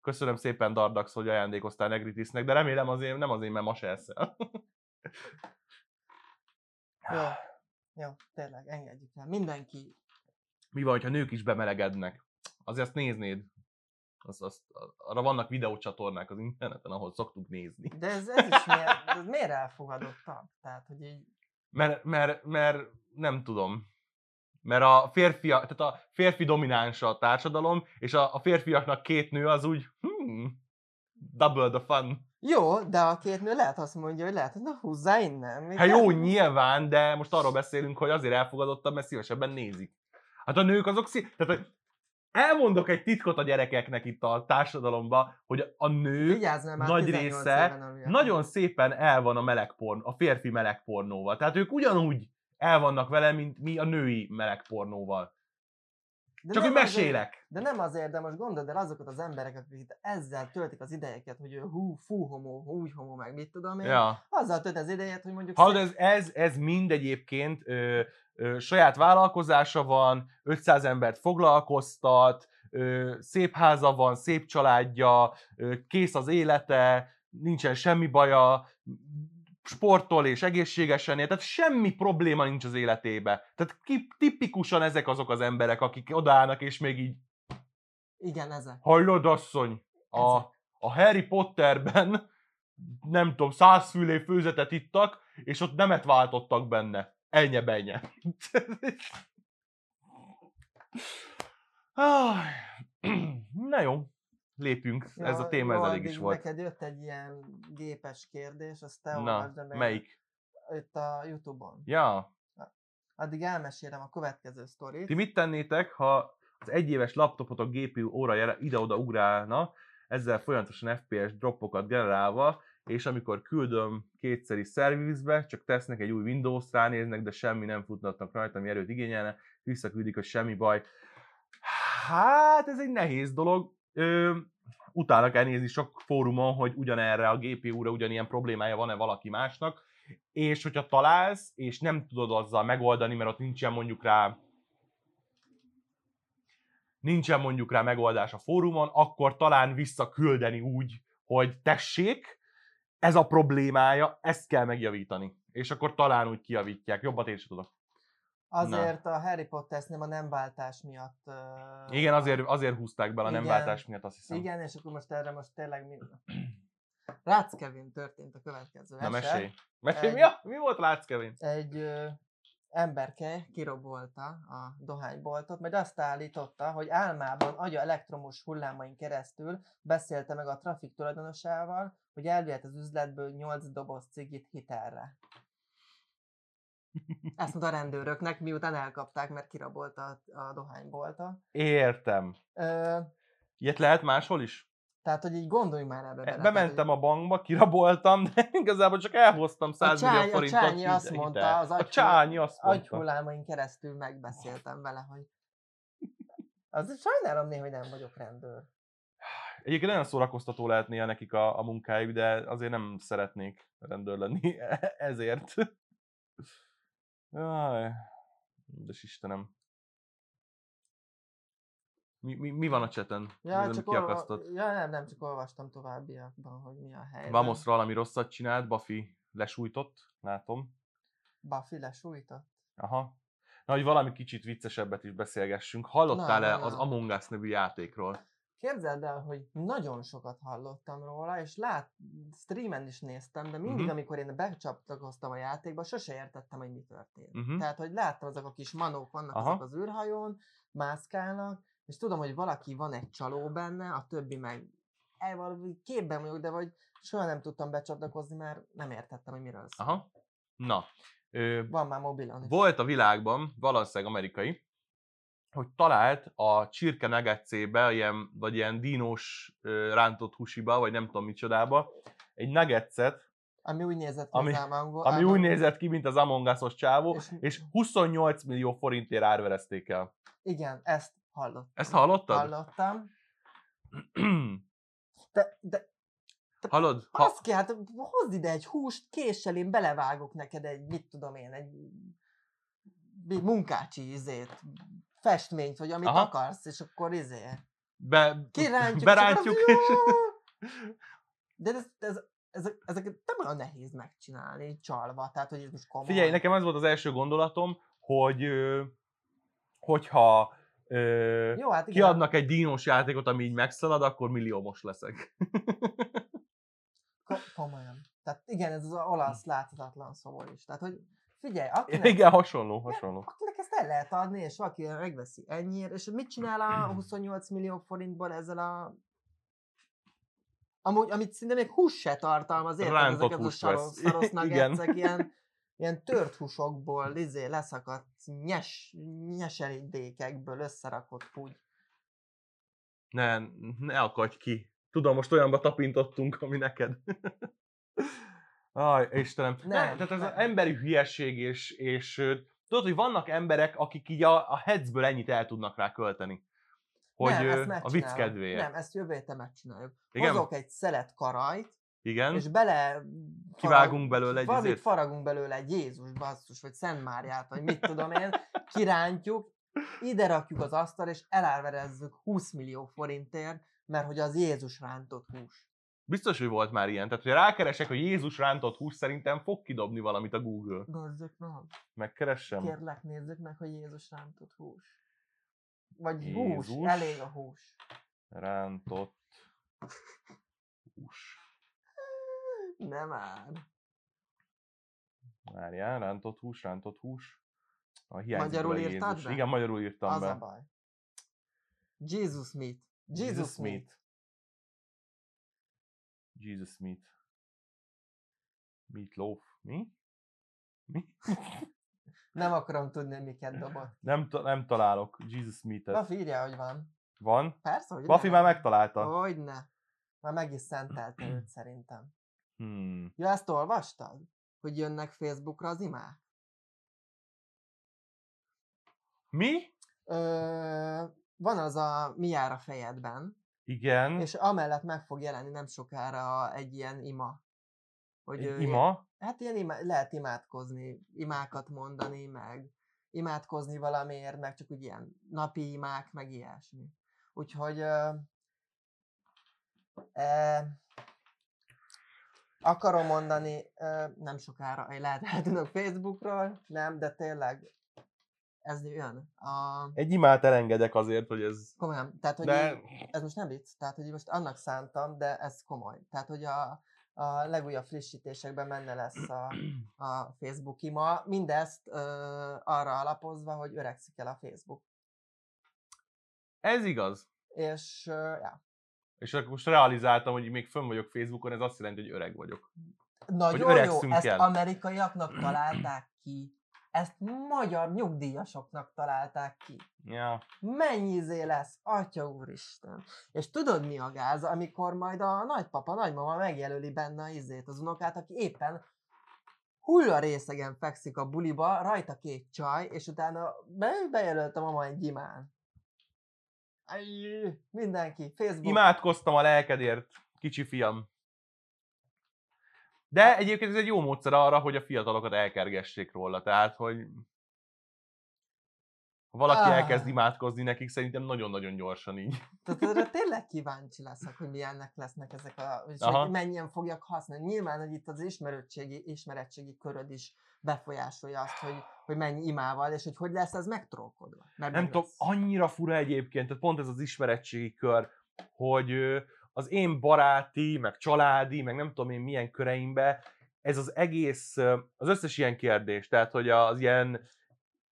Köszönöm szépen, Dardax, hogy ajándékoztál Negritisnek, de remélem azért nem azért, mert ma se eszel. Jó, jó, tényleg, engedjük el. Mindenki, Mi van, ha nők is bemelegednek? Azért azt néznéd. Az, az, arra vannak videócsatornák az interneten, ahol szoktuk nézni. de ez, ez is miért, ez miért elfogadottabb? Tehát, hogy így, Mert, mert, mert nem tudom. Mert a férfi, tehát a férfi domináns a társadalom, és a, a férfiaknak két nő az úgy, hmm, double the fun. jó, de a két nő lehet azt mondja, hogy lehet, hogy na húzzá innen. Hát jó, nyilván, de most arról beszélünk, hogy azért elfogadottabb, mert szívesebben nézik. Hát a nők azok szí... Tehát, elmondok egy titkot a gyerekeknek itt a társadalomba, hogy a nő nagy 18 része nagyon szépen el van a melegporn, a férfi melegpornóval. Tehát ők ugyanúgy el vannak vele, mint mi a női melegpornóval. De Csak hogy azért- mesélek. De nem azért, de most gondold el azokat az embereket, akik ezzel töltik az idejeket, hogy ő hú, fú, homo, úgy homo, meg mit tudom én. Ja. Azzal tölt az idejét, hogy mondjuk... Hallod, szép- ez, ez, ez mind egyébként ö, ö, saját vállalkozása van, 500 embert foglalkoztat, ö, szép háza van, szép családja, ö, kész az élete, nincsen semmi baja, sportol és egészségesen él, tehát semmi probléma nincs az életébe. Tehát ki, tipikusan ezek azok az emberek, akik odaállnak és még így, Igen, ezek. hallod asszony, a, Ezek. a Harry Potterben nem tudom, százfülé főzetet ittak, és ott nemet váltottak benne. Ennyi benye. Na jó, lépjünk. Ez a téma, ez jó, elég is volt. Neked jött egy ilyen gépes kérdés, azt te Na, meg melyik? itt a Youtube-on. Ja, Addig elmesélem a következő sztorit. ti mit tennétek, ha az egyéves laptopotok GPU óra ide-oda ugrálna, ezzel folyamatosan FPS droppokat generálva, és amikor küldöm kétszeri szervizbe, csak tesznek egy új Windows-t, ránéznek, de semmi nem futnak rajta, ami erőt igényelne, visszaküldik, hogy semmi baj. Hát, ez egy nehéz dolog. Ö, utána kell nézni sok fórumon, hogy ugyanerre a GPU-ra ugyanilyen problémája van-e valaki másnak, és hogyha találsz, és nem tudod azzal megoldani, mert ott nincsen mondjuk rá nincsen mondjuk rá megoldás a fórumon, akkor talán visszaküldeni úgy, hogy tessék, ez a problémája, ezt kell megjavítani. És akkor talán úgy kijavítják. Jobbat én tudok. Azért a Harry Potter-nél a nem váltás miatt... Uh, Igen, azért, azért húzták bele a nem Igen. váltás miatt, azt hiszem. Igen, és akkor most erre most tényleg mi... Rácz Kevin történt a következő Na eset. mesélj. Mesélj, Egy- mi, a, mi volt Látsz Kevin? Egy ö, emberke kirobolta a dohányboltot, majd azt állította, hogy álmában agya elektromos hullámain keresztül beszélte meg a trafik tulajdonosával, hogy elvihet az üzletből 8 doboz cigit hitelre. Ezt mondta a rendőröknek, miután elkapták, mert kirabolta a, a dohányboltot. Értem. Ö, Ilyet lehet máshol is? tehát, hogy így gondolj már ebbe bele. tehát, Bementem hogy a bankba, kiraboltam, de igazából csak elhoztam 100 csány- millió a forintot. csányi azt mondta, az a agyhull- csányi azt mondta. agyhullámain keresztül megbeszéltem vele, hogy az sajnálom néha, hogy nem vagyok rendőr. Egyébként nagyon szórakoztató lehet néha nekik a, a munkájuk, de azért nem szeretnék rendőr lenni ezért. Jaj, de Istenem. Mi, mi, mi van a cseten? Ja, Nézem, csak olva... ja, nem, nem, csak olvastam továbbiakban, hogy mi a helyzet. Vamos valami rosszat csinált, Buffy lesújtott, látom. Buffy lesújtott? Aha. Na, hogy valami kicsit viccesebbet is beszélgessünk. Hallottál-e az. Among Us nevű játékról? Képzeld el, hogy nagyon sokat hallottam róla, és lát, streamen is néztem, de mindig, Mhm. amikor én becsaptakoztam a játékba, sose értettem, hogy mi történt. Mhm. Tehát, hogy láttam, azok a kis manók vannak Aha. azok az űrhajón, mászkálnak, és tudom, hogy valaki van egy csaló benne, a többi meg valami képben vagyok, de vagy soha nem tudtam becsatlakozni, mert nem értettem, hogy miről szól. Aha. Na, ö, Van már mobilon is. volt a világban, valószínűleg amerikai, hogy talált a csirke nuggetsébe, ilyen, vagy ilyen dínos ö, rántott húsiba, vagy nem tudom micsodába, egy nuggetset, Ami úgy nézett ki Ami- Among ami úgy nézett ki, mint az Among Us-os csávó, És- és 28 millió forintért árverezték el. Igen, ezt hallottam. Ezt hallottad? Hallottam. De, de Hallod? Ha, azt kell, hát hozd ide egy húst, késsel én belevágok neked egy, mit tudom én, egy munkácsi izét, festményt, vagy amit Aha. akarsz, és akkor izé. be, Kirántjuk, berántjuk, és... De ez, ez, ez, ezeket nem olyan nehéz megcsinálni, csalva, tehát hogy ez most komoly. Figyelj, nekem ez volt az első gondolatom, hogy hogyha ö, Jó, hát igen. kiadnak egy dínos játékot, ami így megszalad, akkor milliómos leszek. Ko- komolyan. Tehát igen, ez az olasz láthatatlan szobor is. Tehát, hogy figyelj, akinek, Igen, hasonló, hasonló. akinek ezt el lehet adni, és valaki megveszi ennyiért, és mit csinál a 28 millió forintból ezzel a Amúgy, amit szinte még hús se tartalmaz, érted? Rántott Ezeket a saros, Igen. nuggetsek, ilyen, ilyen tört húsokból, izé, leszakadt nyes, nyeserítdékekből összerakott húgy. Ne, ne akadj ki. Tudom, most olyanba tapintottunk, ami neked. Aj, Istenem. Nem, Nem, tehát ez az nem. emberi hülyeség, és, és tudod, hogy vannak emberek, akik így a, a headsből ennyit el tudnak rá költeni. Hogy nem, a vicc kedvéért. Nem, ezt jövő héten megcsináljuk. Igen? Hozok egy szelet karajt, Igen? és bele Kivágunk belőle egy valamit faragunk belőle egy Jézus basszus, vagy Szent Máriát, vagy mit tudom én, kirántjuk, ide rakjuk az asztalra, és elárverezzük 20 millió forintért, mert hogy az Jézus rántott hús. Biztos, hogy volt már ilyen. Tehát, hogy rákeresek, hogy Jézus rántott hús, szerintem fog kidobni valamit a Google. Nézzük meg, Megkeressem. kérlek nézzük meg, hogy Jézus rántott hús. Vagy hús, Jézus. elég a hús. Rántott hús. Nem már. Várjál, rántott hús, rántott hús. A Magyarul írtad Jézus. be? Igen, magyarul írtam Az be. a baj. Jesus meat. Jesus, meat. Jesus meat. Meatloaf. Mi? Mi? Nem akarom tudni, miket dobott. Nem, ta- nem találok Jesus meat-et. Buffy írja, hogy van. Van? Persze, hogy Buffy már megtalálta. Hogyne. Már meg is szentelte őt szerintem. Hmm. Ja, ezt olvastad? Hogy jönnek Facebookra az imák? Mi? Ö, van az a Mi jár a fejedben, Igen. és amellett meg fog jelenni nem sokára egy ilyen ima. Hogy Egy ima. Hát ilyen ima, lehet imádkozni, imákat mondani, meg imádkozni valamiért, meg csak úgy ilyen napi imák, meg ilyesmi. Úgyhogy e, akarom mondani, ö, nem sokára, lehet eltűnök Facebookról, nem, de tényleg ez jön. A, Egy imát elengedek azért, hogy ez... komolyan, tehát hogy De így, ez most nem vicc, tehát hogy most annak szántam, de ez komoly. Tehát, hogy a, a legújabb frissítésekben benne lesz a, a Facebook ima. Mindezt ö, arra alapozva, hogy öregszik el a Facebook. ez igaz. És ö, ja, És akkor most realizáltam, hogy még fönn vagyok Facebookon, ez azt jelenti, hogy öreg vagyok. nagyon jó, öregszünk ezt el. amerikaiaknak találták ki. Ezt magyar nyugdíjasoknak találták ki. Ja. Mennyi izé lesz, atya úristen. És tudod mi a gáz, amikor majd a nagypapa, nagymama megjelöli benne a izét, az unokát, aki éppen hulla részegen fekszik a buliba, rajta két csaj, és utána be, bejelölt a mama egy imán. Ajj, mindenki, Facebook. Imádkoztam a lelkedért, kicsi fiam. De egyébként ez egy jó módszer arra, hogy a fiatalokat elkergessék róla. Tehát, hogy ha valaki Ah. elkezd imádkozni nekik, szerintem nagyon-nagyon gyorsan így. Tehát erre tényleg kíváncsi leszek, hogy milyennek lesznek ezek a... És Aha. hogy mennyien fogjak használni. Nyilván, hogy itt az ismerőségi, ismeretségi köröd is befolyásolja azt, hogy, hogy mennyi imával, és hogy hogy lesz ez megtrókodva. Mert Nem tudom, annyira fura egyébként, tehát pont ez az ismeretségi kör, hogy az én baráti, meg családi, meg nem tudom én milyen köreimbe, ez az egész, az összes ilyen kérdés, tehát hogy az ilyen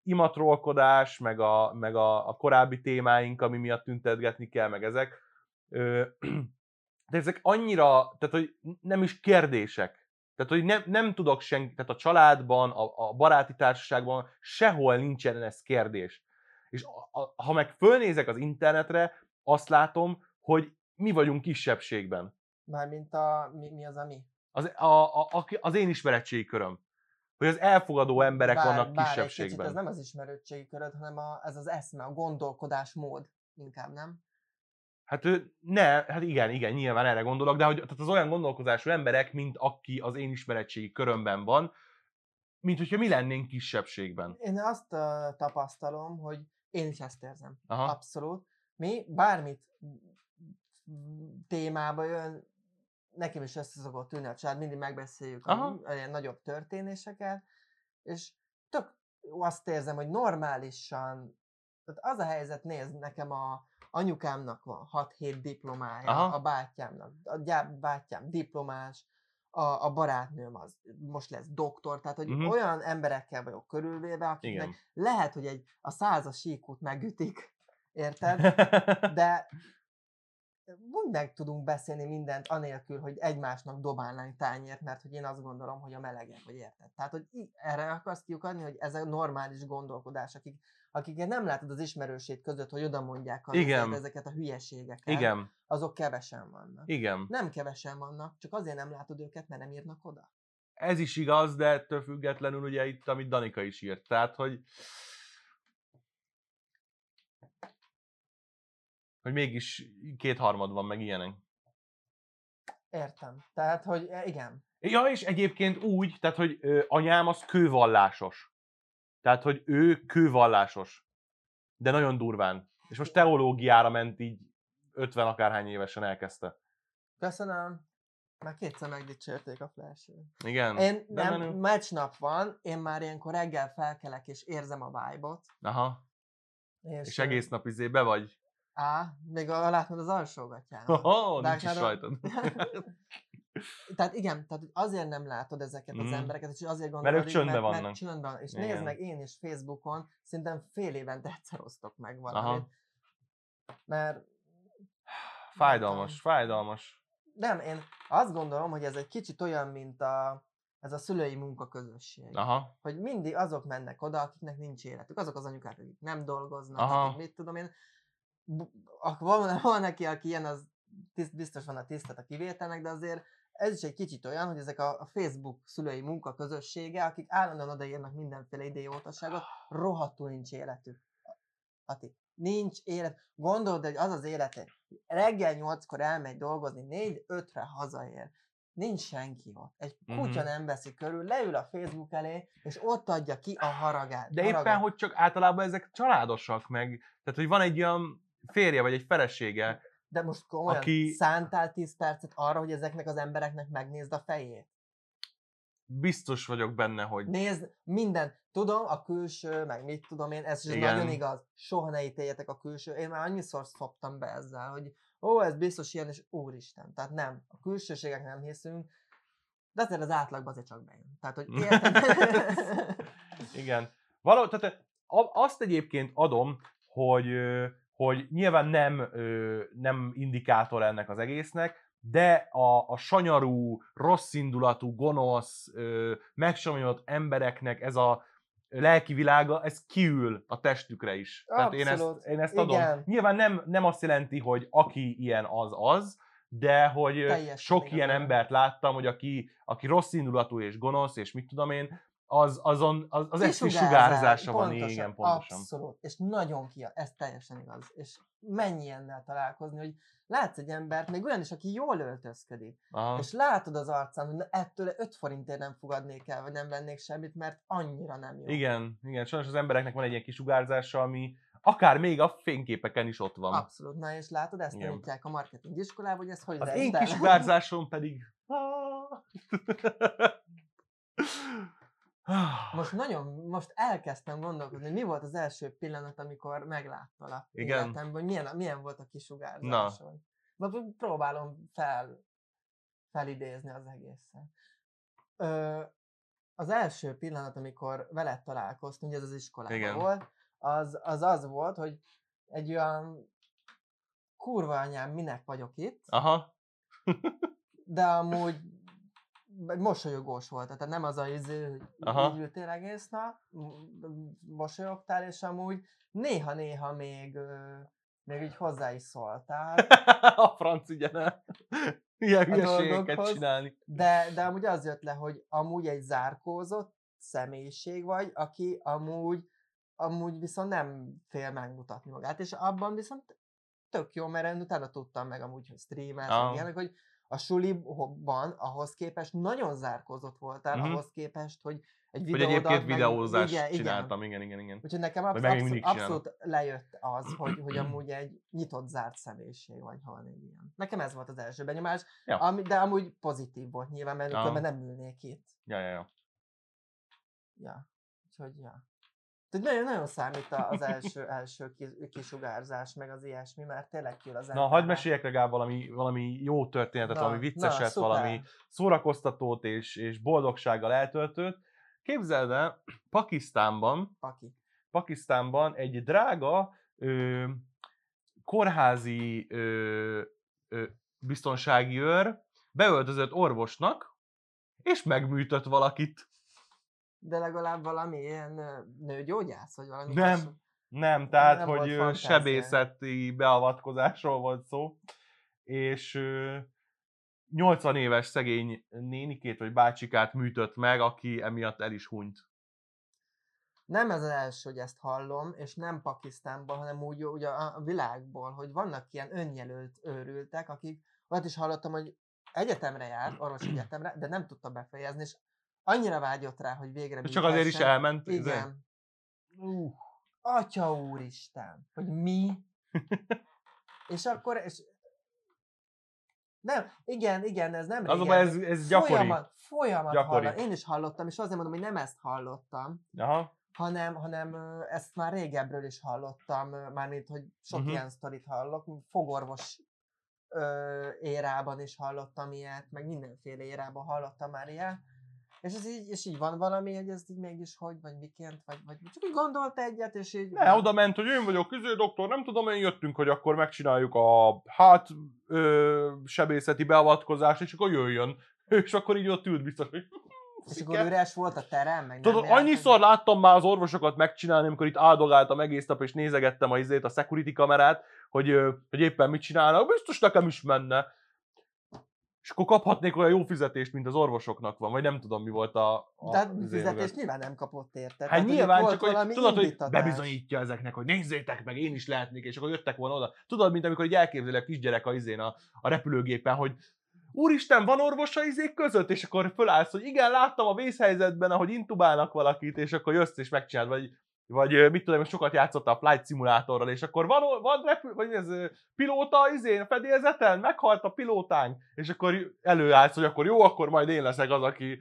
imatrolkodás, meg a, meg a, a korábbi témáink, ami miatt tüntetgetni kell, meg ezek, de ezek annyira, tehát hogy nem is kérdések. Tehát, hogy nem, nem tudok senki, tehát a családban, a, a baráti társaságban sehol nincsen ez kérdés. És a, a, ha meg fölnézek az internetre, azt látom, hogy mi vagyunk kisebbségben. Mármint a, mi, mi az, ami? Az, a, a, a, az én ismeretségi köröm. Hogy az elfogadó emberek bár, vannak bár kisebbségben. Kicsit ez nem az ismeretségi köröd, hanem a, ez az eszme, a gondolkodásmód inkább, nem? Hát ő, ne, hát igen, igen, nyilván erre gondolok, de hogy tehát az olyan gondolkozású emberek, mint aki az én ismeretségi körömben van, mint hogyha mi lennénk kisebbségben. Én azt uh, tapasztalom, hogy én is ezt érzem. Aha. Abszolút. Mi bármit témába jön, nekem is össze szokott tűnni a család, mindig megbeszéljük a, a ilyen nagyobb történéseket, és tök azt érzem, hogy normálisan, tehát az a helyzet, néz nekem a anyukámnak van 6-7 diplomája, Aha. a bátyámnak, a gyá, bátyám diplomás, a, a barátnőm az most lesz doktor, tehát hogy uh-huh. olyan emberekkel vagyok körülvéve, akiknek Igen. lehet, hogy egy a százas síkút megütik, érted? De úgy meg tudunk beszélni mindent, anélkül, hogy egymásnak dobálnánk tányért, mert hogy én azt gondolom, hogy a melegek, vagy érted? Tehát, hogy erre akarsz kiukadni, hogy ez a normális gondolkodás, akik, akiket nem látod az ismerősét között, hogy oda mondják Igen. ezeket a hülyeségeket. Igen. Azok kevesen vannak. Igen. Nem kevesen vannak, csak azért nem látod őket, mert nem írnak oda. Ez is igaz, de ettől függetlenül ugye itt, amit Danika is írt. Tehát, hogy hogy mégis kétharmad van, meg ilyenek. Értem. Tehát, hogy e, igen. Ja, és egyébként úgy, tehát, hogy ö, anyám az kővallásos. Tehát, hogy ő kővallásos. De nagyon durván. És most teológiára ment így 50 akárhány évesen elkezdte. Köszönöm. Már kétszer megdicsérték a flash Igen. Én nem, menő. meccsnap van, én már ilyenkor reggel felkelek és érzem a vibe-ot. Aha. És, és egész nap izé be vagy? Á, még a, látod az alsógatján. Oh, nincs is rajtad. tehát igen, tehát azért nem látod ezeket mm. az embereket, és azért gondolod, mert ők csöndben vannak. Mert csöndben, és igen. nézd meg, én is Facebookon szerintem fél évente egyszer osztok meg valamit. Aha. Mert... Fájdalmas, nem, fájdalmas. Nem, én azt gondolom, hogy ez egy kicsit olyan, mint a, ez a szülői munkaközösség. Aha. Hogy mindig azok mennek oda, akiknek nincs életük. Azok az anyukák, akik nem dolgoznak, Aha. akik mit tudom én van, van neki, aki ilyen, az tiszt, biztos van a tisztet a kivételnek, de azért ez is egy kicsit olyan, hogy ezek a, a Facebook szülői munka közössége, akik állandóan odaírnak mindenféle idiótaságot, rohadtul nincs életük. Ati, nincs élet. Gondold, hogy az az élete. Reggel nyolckor elmegy dolgozni, négy, ötre hazaér. Nincs senki ott. Egy kutya mm-hmm. nem veszi körül, leül a Facebook elé, és ott adja ki a haragát. De haragat. éppen, hogy csak általában ezek családosak meg. Tehát, hogy van egy olyan férje vagy egy felesége. De most komolyan aki... szántál 10 percet arra, hogy ezeknek az embereknek megnézd a fejét? Biztos vagyok benne, hogy... Nézd, minden. Tudom, a külső, meg mit tudom én, ez is Igen. nagyon igaz. Soha ne ítéljetek a külső. Én már annyiszor szoptam be ezzel, hogy ó, ez biztos ilyen, és úristen. Tehát nem, a külsőségek nem hiszünk, de azért az átlagban azért csak bejön. Tehát, hogy Igen. Való, tehát azt egyébként adom, hogy hogy nyilván nem, nem indikátor ennek az egésznek, de a, a sanyarú, rosszindulatú, gonosz, megsomanyodott embereknek ez a lelki világa, ez kiül a testükre is. Abszolút. Tehát én ezt, én ezt adom. Igen. Nyilván nem, nem azt jelenti, hogy aki ilyen az az, de hogy Teljesen sok ilyen embert láttam, hogy aki, aki rossz indulatú és gonosz, és mit tudom én, az, azon, az, az egy sugárzása van, pontosan, igen, pontosan. Abszolút, és nagyon ki, ez teljesen igaz. És mennyi ilyennel találkozni, hogy látsz egy embert, még olyan is, aki jól öltözködik, Aha. és látod az arcán, hogy ettől 5 forintért nem fogadnék el, vagy nem vennék semmit, mert annyira nem jó. Igen, igen, sajnos az embereknek van egy ilyen kisugárzása, ami akár még a fényképeken is ott van. Abszolút, na és látod, ezt tanítják a marketing iskolában, hogy ez hogy Az én kisugárzásom pedig... Most nagyon, most elkezdtem gondolkodni, mi volt az első pillanat, amikor megláttalak Igen. életemben, hogy milyen, milyen volt a kisugárzáson. Na. Na, próbálom fel, felidézni az egészet. Ö, az első pillanat, amikor veled találkoztunk, ugye ez az iskolában Igen. volt, az, az az volt, hogy egy olyan kurva anyám, minek vagyok itt, Aha. de amúgy mosolyogós volt, tehát nem az a izé, hogy Aha. így ültél egész nap, mosolyogtál, és amúgy néha-néha még, még így hozzá is szóltál, a franc ügyene. Ilyen hülyeségeket csinálni. de, de amúgy az jött le, hogy amúgy egy zárkózott személyiség vagy, aki amúgy, amúgy viszont nem fél megmutatni magát, és abban viszont tök jó, mert én utána tudtam meg amúgy, hogy streamelsz, Ah. meg ilyenek, hogy a suliban ahhoz képest nagyon zárkózott voltál, Mhm. ahhoz képest, hogy egy Hogy videódat, egyébként meg- videózást igen, csináltam, igen, igen, igen. Úgyhogy nekem absz- abszolút, abszolút lejött az, hogy, hogy amúgy egy nyitott, zárt személyiség vagy, ha van egy ilyen. Nekem ez volt az első benyomás, Ja. ami, de amúgy pozitív volt nyilván, mert különben nem ülnék itt. Ja, ja, ja. Ja. Úgyhogy, ja. Tehát nagyon, nagyon számít az első, első ki- kisugárzás, meg az ilyesmi, mert tényleg kiül az Na, emberre. hagyd meséljek legalább valami, valami jó történetet, Na, valami vicceset, na, valami szórakoztatót és, és boldogsággal eltöltőt. Képzeld el, Pakisztánban, Paki. Pakisztánban egy drága ö, kórházi ö, ö, biztonsági őr beöltözött orvosnak, és megműtött valakit. De legalább valami ilyen nőgyógyász, vagy valami Nem. hasonló. Nem, tehát, Nem hogy sebészeti beavatkozásról volt szó, és ö, 80 éves szegény nénikét vagy bácsikát műtött meg, aki emiatt el is hunyt. Nem ez az első, hogy ezt hallom, és nem Pakisztánból, hanem úgy, úgy a, világból, hogy vannak ilyen önjelölt őrültek, akik, olyat is hallottam, hogy egyetemre járt, orvosi egyetemre, de nem tudta befejezni, és annyira vágyott rá, hogy végre És csak azért is elment. Igen. Uh, Atya úristen, hogy mi? és akkor, és nem, igen, igen, ez nem az a régen. baj, ez, ez gyakori. Folyamat, folyamat Gyakori. Én is hallottam, és azért mondom, hogy nem ezt hallottam, Aha. hanem, hanem ezt már régebről is hallottam, mármint, hogy sok uh-huh. ilyen sztorit hallok, fogorvos ö, érában is hallottam ilyet, meg mindenféle érában hallottam már ilyet, és ez így, és így van valami, hogy ez így mégis hogy, vagy miként, vagy, vagy csak úgy gondolt egyet, és így... Ne, oda ment, hogy én vagyok köző doktor, nem tudom, én jöttünk, hogy akkor megcsináljuk a hát ö, sebészeti beavatkozást, és akkor jöjjön. És akkor így ott ült biztos, hogy És akkor üres volt a terem, meg Tudod, nem annyiszor láttam már az orvosokat megcsinálni, amikor itt áldogáltam egész nap, és nézegettem a, izét, a security kamerát, hogy, hogy éppen mit csinálnak, biztos nekem is menne. És akkor kaphatnék olyan jó fizetést, mint az orvosoknak van, vagy nem tudom, mi volt a... a De hát fizetést nyilván nem kapott érte. Hát itt nyilván, csak hogy tudod, hogy bebizonyítja ezeknek, hogy nézzétek meg, én is lehetnék, és akkor jöttek volna oda. Tudod, mint amikor így elképzelek kisgyerek a izén a, a repülőgépen, hogy Úristen, van orvos a izék között? És akkor fölállsz, hogy igen, láttam a vészhelyzetben, ahogy intubálnak valakit, és akkor jössz és megcsinálod, vagy, vagy mit tudom, sokat játszottál a flight szimulátorral, és akkor van, van repül, vagy ez pilóta izén, fedélzeten, meghalt a pilótánk, és akkor előállsz, hogy akkor jó, akkor majd én leszek az, aki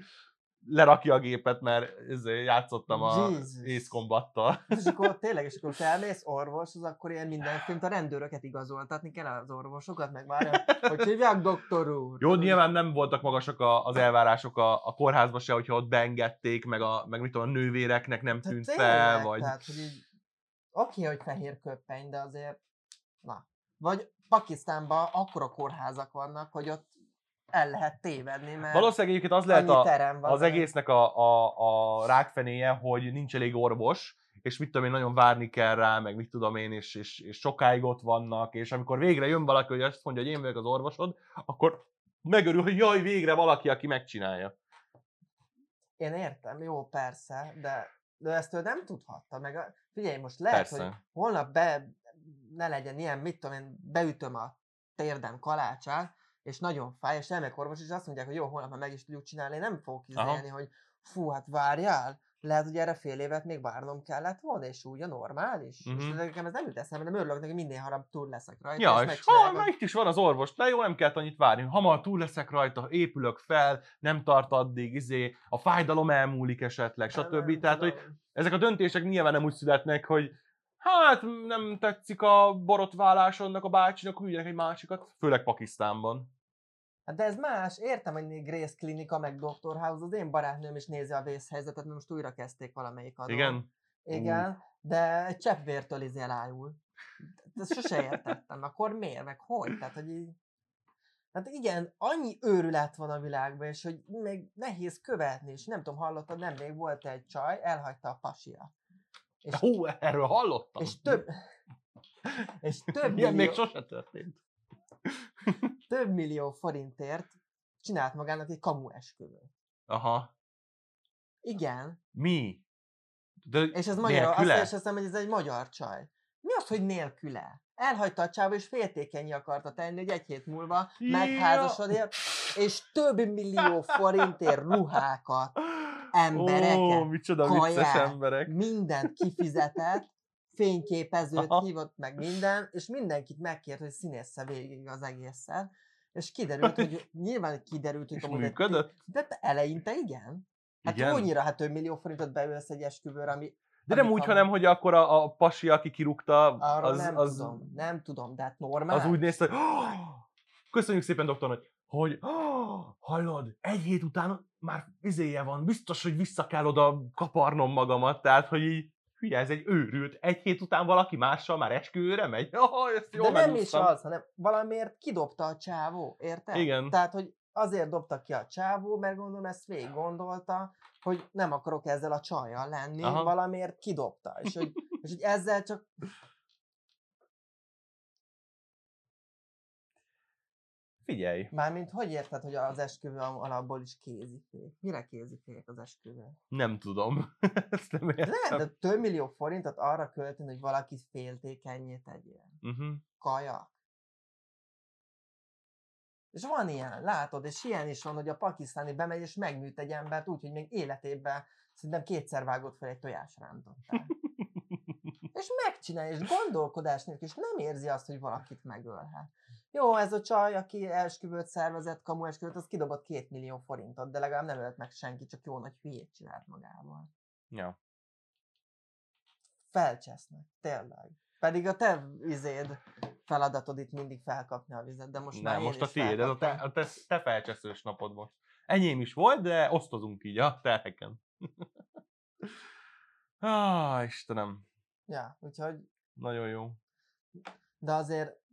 lerakja a gépet, mert ezért játszottam a. Ace Combattal. És akkor tényleg, és akkor felmész orvos, az akkor ilyen minden film, a rendőröket igazoltatni kell az orvosokat, meg várja, hogy hívják doktor úr. Jó, nyilván nem voltak magasak a, az elvárások a, a kórházba se, hogyha ott beengedték, meg, a, meg mit tudom, a nővéreknek nem Tehát tűnt tényleg, fel, vagy... Tehát, hogy így, oké, hogy fehér köppeny, de azért, na. Vagy Pakisztánban akkora kórházak vannak, hogy ott el lehet tévedni, mert Valószínűleg egyébként az lehet a, van. az egésznek a, a, a rákfenéje, hogy nincs elég orvos, és mit tudom én, nagyon várni kell rá, meg mit tudom én, és, és, és sokáig ott vannak, és amikor végre jön valaki, hogy azt mondja, hogy én vagyok az orvosod, akkor megörül, hogy jaj, végre valaki, aki megcsinálja. Én értem, jó, persze, de, de ezt ő nem tudhatta. Meg a, figyelj, most lehet, Persze. hogy holnap be, ne legyen ilyen, mit tudom én, beütöm a térdem kalácsát, és nagyon fáj, és elmegyek orvos, és azt mondják, hogy jó, holnap már meg is tudjuk csinálni, én nem fogok izélni, hogy fú, hát várjál, lehet, hogy erre fél évet még várnom kellett volna, és úgy a normális. Uh-huh. És Mhm. nekem ez nem jut eszembe, de örülök neki, minél hamarabb túl leszek rajta, Ja, és és ha, a- már itt is van az orvos, de jó, nem kell annyit várni. Hamar túl leszek rajta, épülök fel, nem tart addig, izé, a fájdalom elmúlik esetleg, Nem, stb. nem Tehát, tudom. hogy ezek a döntések nyilván nem úgy születnek, hogy hát nem tetszik a borotválásodnak a bácsinak, hülyenek egy másikat, főleg Pakisztánban. Hát de ez más, értem, hogy Grace Klinika, meg Dr. House, az én barátnőm is nézi a vészhelyzetet, mert most újra kezdték valamelyik adón. Igen? Igen, de egy cseppvértől izé elájul. Ezt sose értettem. Akkor miért, meg hogy? Tehát, hogy így... Hát igen, annyi őrület van a világban, és hogy még nehéz követni, és nem tudom, hallottad, nemrég volt egy csaj, elhagyta a pasia. És, Hú, erről hallottam. és több, és több Ilyen még millió, sose történt. több millió forintért csinált magának egy kamu esküvőt. Aha. Igen, Mi? De és ez magyar, nélküle? azt hiszem, hogy ez egy magyar csaj. Mi az, hogy nélküle? Elhagyta a csáva, és féltékeny akarta tenni, hogy egy hét múlva Ja. megházasodért, és több millió forintért ruhákat, embereket, Ó, micsoda kaját, emberek. mindent kifizetett, fényképezőt Aha. hívott meg minden, és mindenkit megkért, hogy színésze végig az egészen. És kiderült, hogy nyilván kiderült, hogy És amúgy egy- működött? De eleinte igen. Hát Igen? annyira, hát több millió forintot beülsz egy esküvőre, ami De nem úgy, kamu. hanem, hogy akkor a, a pasi, aki kirúgta, Arról az, nem az, tudom, nem tudom, de hát normál. az úgy nézte, hogy köszönjük szépen, doktor, hogy, hogy hallod, egy hét után már izéje van, biztos, hogy vissza kell oda kaparnom magamat, tehát, hogy így, hülye, ez egy őrült, egy hét után valaki mással már esküvőre megy? Oh, ezt jól De nem is az, hanem valamiért kidobta a csávó, érted? Igen. Tehát, hogy azért dobta ki a csávó, mert gondolom ezt végig gondolta, hogy nem akarok ezzel a csajjal lenni. Aha. valamiért kidobta. És hogy, és hogy ezzel csak Figyelj, Mármint hogy érted, hogy az esküvő alapból is kézifék? Mire kézifék az esküvő? nem tudom. Ezt nem értem. Nem, de több millió forintot arra költeni, hogy valaki féltékenyé tegyél. Uh-huh. Kajak. És van ilyen, látod, és ilyen is van, hogy a pakisztáni bemegy és megműt egy embert úgy, hogy még életében szerintem kétszer vágott fel egy tojásrántottál. És megcsinálja, és gondolkodás nélkül, és nem érzi azt, hogy valakit megölhet. Jó, ez a csaj, aki esküvőt szervezett, kamu esküvőt, az kidobott két millió forintot, de legalább nem ölt meg senki, csak jó nagy hülyét csinált magával. Ja. Felcsesznek, tényleg. Pedig a te izéd feladatod itt mindig felkapni a vizet, de most már Nem, most a tiéd, ez a te, a te, te felcseszős napod most. Enyém is volt, de osztozunk így a terheken. ah, Istenem, Ja, úgyhogy, nagyon jó. de azért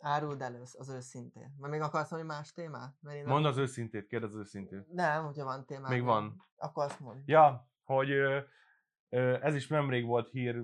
áruld el az őszintén. Mert még akarsz valami más témát? Mert én nem- Mondd az őszintét, kérdezz az őszintét. Nem, hogyha van témát. Még van. Akkor azt mondd. Ja, hogy ö, ö, ez is nemrég volt hír,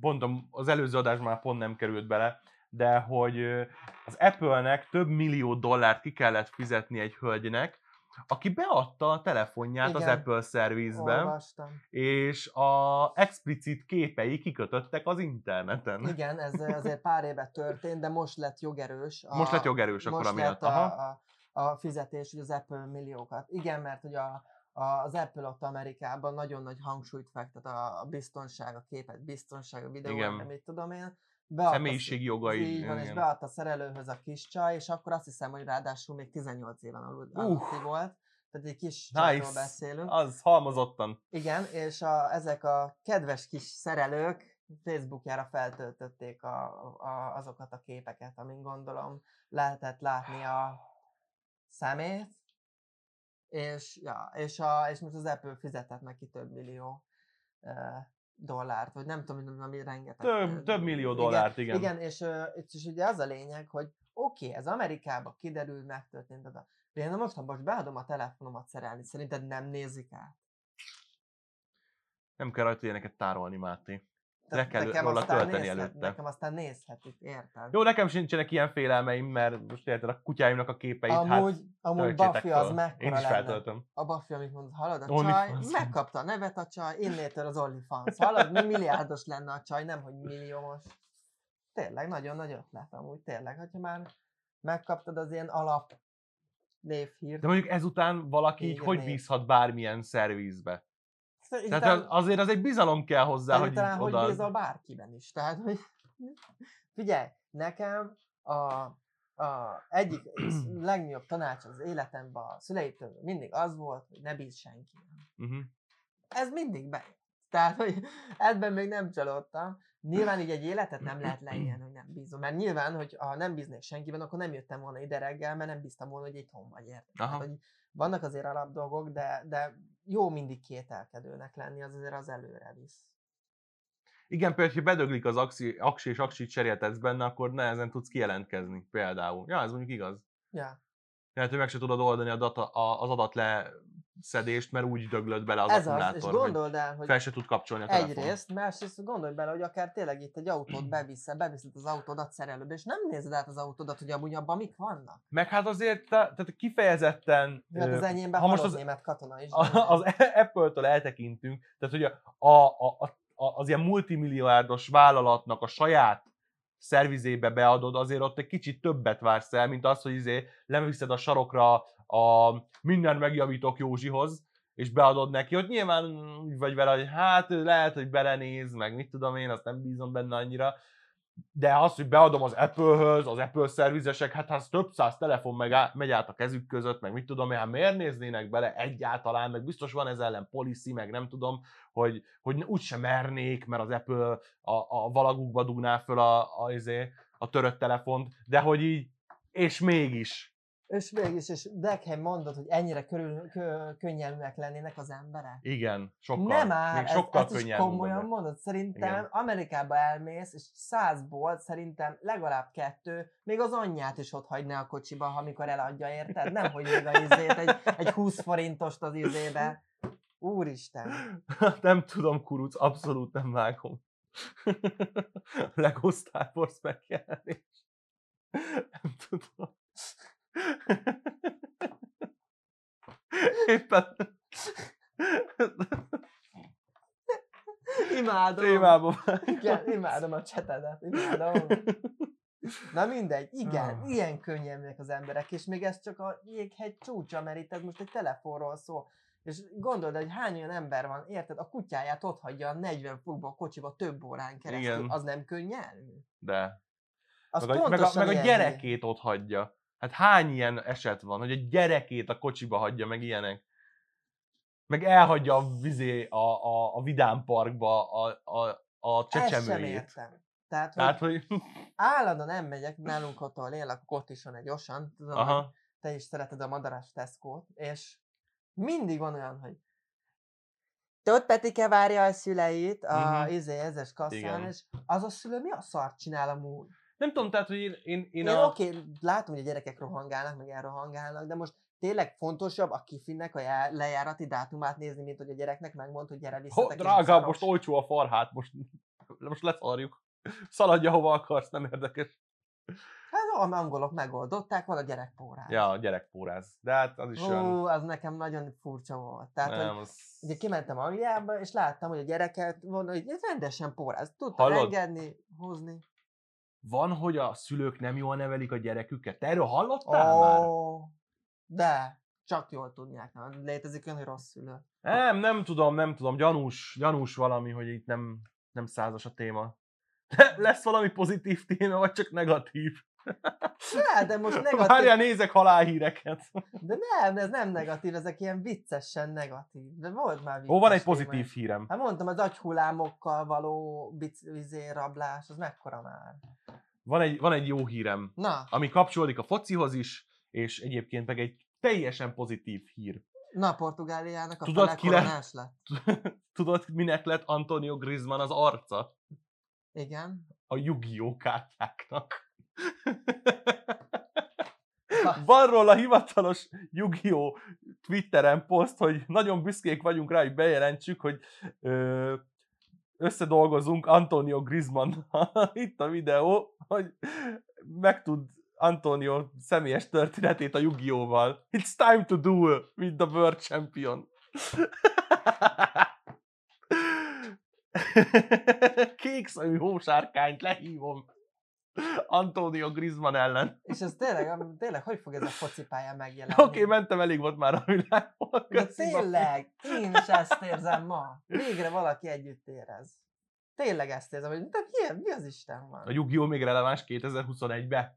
mondom, az előző adás már pont nem került bele, de hogy ö, az Apple-nek több millió dollárt ki kellett fizetni egy hölgynek, aki beadta a telefonját az Igen. Apple szervizbe, és a explicit képei kikötöttek az interneten. Igen, ez azért pár éve történt, de most lett jogerős. A, Most lett jogerős akkor amiatt. lett a, Aha. a, a fizetés, hogy az Apple milliókat. Igen, mert hogy a, a, az Apple ott Amerikában nagyon nagy hangsúlyt fektet a, biztonság, a képet, biztonság, a videó, nem mit tudom én. Beadta- Személyiségi jogai. Így van, és beadta a szerelőhöz a kis csaj, és akkor azt hiszem, hogy ráadásul még 18 éven alul, alutti volt. Tehát egy kis csajról Nice. beszélünk. Az halmozottan. Igen, és a, ezek a kedves kis szerelők Facebookjára feltöltötték a, a, azokat a képeket, amin gondolom lehetett látni a szemét, és, ja, és, a, és most az Apple fizetett neki több millió uh, dollárt, vagy nem tudom, ami rengeteg. Több, több millió dollárt, igen. Igen, és, ö, és, és ugye az a lényeg, hogy oké, okay, ez Amerikában kiderül, megtörtént, de de én most, ha most beadom a telefonomat szerelni, szerinted nem nézik át? Nem kell rajta ilyeneket tárolni, Máté. Tehát Le kell nekem róla aztán tölteni nézhet, előtte. Nekem aztán nézhetik, érted? Jó, nekem sincsenek ilyen félelmeim, mert most érted a kutyáimnak a képeit, amúgy, hát amúgy Buffy az mekkora Én is feltöltöm. A Buffy, amit mondod, hallod, a Only csaj, fans. megkapta a nevet a csaj, innétől az OnlyFans. Hallod, mi milliárdos lenne a csaj, nem hogy milliómos. Tényleg, nagyon nagy ötlet amúgy, tényleg, hogyha már megkaptad az ilyen alap névhírt. De mondjuk ezután valaki így hogy név. bízhat bármilyen szervizbe? Szerintem, Tehát az- azért az egy bizalom kell hozzá, hogy talán, így hogy oda... bízol bárkiben is. Tehát, hogy... Figyelj, nekem a, a egyik legnagyobb tanács az életemben a szüleitől mindig az volt, hogy ne bíz senkiben. Uh-huh. Ez mindig bejött. Tehát, hogy ebben még nem csalódtam. Nyilván így egy életet nem lehet leélni, hogy nem bízom. Mert nyilván, hogy ha nem bíznék senkiben, akkor nem jöttem volna ide reggel, mert nem bíztam volna, hogy itthon vagy, érted? Hogy vannak azért alap dolgok, de, de jó mindig kételkedőnek lenni, az azért az előre visz. Igen, például, ha bedöglik az aksi, aksi és aksit cseréltetsz benne, akkor nehezen tudsz kijelentkezni például. Ja, ez mondjuk igaz. Ja. lehet, hogy meg se tudod oldani a data, a, az adat leszedést, mert úgy döglött bele az Ez az, akkumulátor, és hogy gondold el, hogy fel se tud kapcsolni a telefon. egyrészt, másrészt gondolj bele, hogy akár tényleg itt egy autót beviszel, beviszed az autódat szerelőbe, és nem nézed át az autódat, hogy amúgy abban mik vannak. Meg hát azért, te- tehát kifejezetten... Hát az enyémben ha most az- német katona is. a- az Apple-től eltekintünk, tehát hogy a, a, a, a, az ilyen multimilliárdos vállalatnak a saját szervizébe beadod, azért ott egy kicsit többet vársz el, mint az, hogy izé leviszed a sarokra a minden megjavítok Józsihoz, és beadod neki, hogy nyilván úgy vagy vele, hogy hát lehet, hogy belenéz, meg mit tudom én, azt nem bízom benne annyira, de az, hogy beadom az Apple-höz, az Apple szervizesek, hát az több száz telefon meg á, megy át a kezük között, meg mit tudom én, hát miért néznének bele egyáltalán, meg biztos van ez ellen policy, meg nem tudom, hogy, hogy úgysem mernék, mert az Apple a, a valagukba dugná föl a, a, izé, a törött telefont, de hogy így, és mégis. És mégis, és Dekheim mondod, hogy ennyire körül, kö, könnyelműek lennének az emberek. Igen, sokkal, nem áll, még ez, sokkal is könnyebb. komolyan mondod. Szerintem Igen. Amerikába elmész, és százból szerintem legalább kettő, még az anyját is ott hagyná a kocsiba, amikor eladja, érted? Nem, hogy még a izét, egy, egy 20 forintost az izébe. Úristen. nem tudom, kuruc, abszolút nem vágom. Lego Star Wars megjelenés. Nem tudom. Éppen Imádom. témában Igen, imádom a csetedet, imádom. Na mindegy, igen, Ah. ilyen könnyelműek az emberek, és még ez csak a jéghegy csúcsa, mert itt ez most egy telefonról szól. És gondold, hogy hány olyan ember van, érted? A kutyáját ott hagyja a 40 fokba a kocsiba több órán keresztül. Igen. Az nem könnyelmű? De. Az Meg a, meg, a, meg a gyerekét ott hagyja. Hát hány ilyen eset van, hogy a gyerekét a kocsiba hagyja, meg ilyenek. Meg elhagyja a vizé a, a, a Vidám Parkba a, a, a Ezt sem csecsemőjét. értem. Tehát, hogy Tehát, hogy... állandóan nem megyek, nálunk ott, ahol élek, ott is van egy osan, tudom, hogy Aha. te is szereted a madaras tesco és mindig van olyan, hogy Tóth Petike várja a szüleit a uh-huh. izé, ezes kasszán, Igen. és az a szülő mi a szart csinál amúgy? Nem tudom, tehát, hogy én, én, én Én, a... oké, látom, hogy a gyerekek rohangálnak, meg elrohangálnak, de most tényleg fontosabb a kifinnek a já- lejárati dátumát nézni, mint hogy a gyereknek megmond, hogy gyere Ho, visszatek. és drágám, most olcsó a farhát, most, most leszarjuk. Szaladj, ahova akarsz, nem érdekes. Hát a angolok megoldották, van a gyerekpórás. Ja, a gyerek póráz. De hát az is olyan... Ó, az nekem nagyon furcsa volt. Tehát, hogy nem, az... Ugye kimentem Angliába, és láttam, hogy a gyereket van, hogy rendesen póráz. Tudtam Hallod? engedni, hozni. Van, hogy a szülők nem jól nevelik a gyereküket. Te erről hallottál már? Ó, de csak jól tudják. Nem? Létezik olyan, hogy rossz szülő. Nem, nem tudom, nem tudom. Gyanús, gyanús valami, hogy itt nem, nem százas a téma. Lesz valami pozitív téma, vagy csak negatív? Ne, de most negatív. Várjál, nézek halálhíreket. De nem, ez nem negatív, ezek ilyen viccesen negatív. De volt már vicces Ó, van egy pozitív is. hírem. Hát mondtam, az agyhullámokkal való izé, rablás, az mekkora már. Van egy, van egy jó hírem, Na, ami kapcsolódik a focihoz is, és egyébként meg egy teljesen pozitív hír. na Portugáliának a Tudod, ki lett? lett. Tudod, minek lett Antonio Griezmann az arca? Igen. A Yu-Gi-Oh kártyáknak. Van róla hivatalos Yu-Gi-Oh Twitteren poszt, hogy nagyon büszkék vagyunk rá, hogy bejelentsük, hogy ö, összedolgozunk Antonio Griezmann. Itt a videó, hogy megtud Antonio személyes történetét a Yu-Gi-Oh-val. It's time to duel with the world champion. Kék szemű hósárkányt lehívom Antonio Griezmann ellen. És ez tényleg, tényleg, hogy fog ez a focipályán megjelenni? Oké, okay, mentem, elég volt már a világból. De tényleg, én is ezt érzem ma. Végre valaki együtt érez. Tényleg ezt érzem, hogy de mi, mi az Isten van? A Yu-Gi-Oh! még releváns 2021-ben.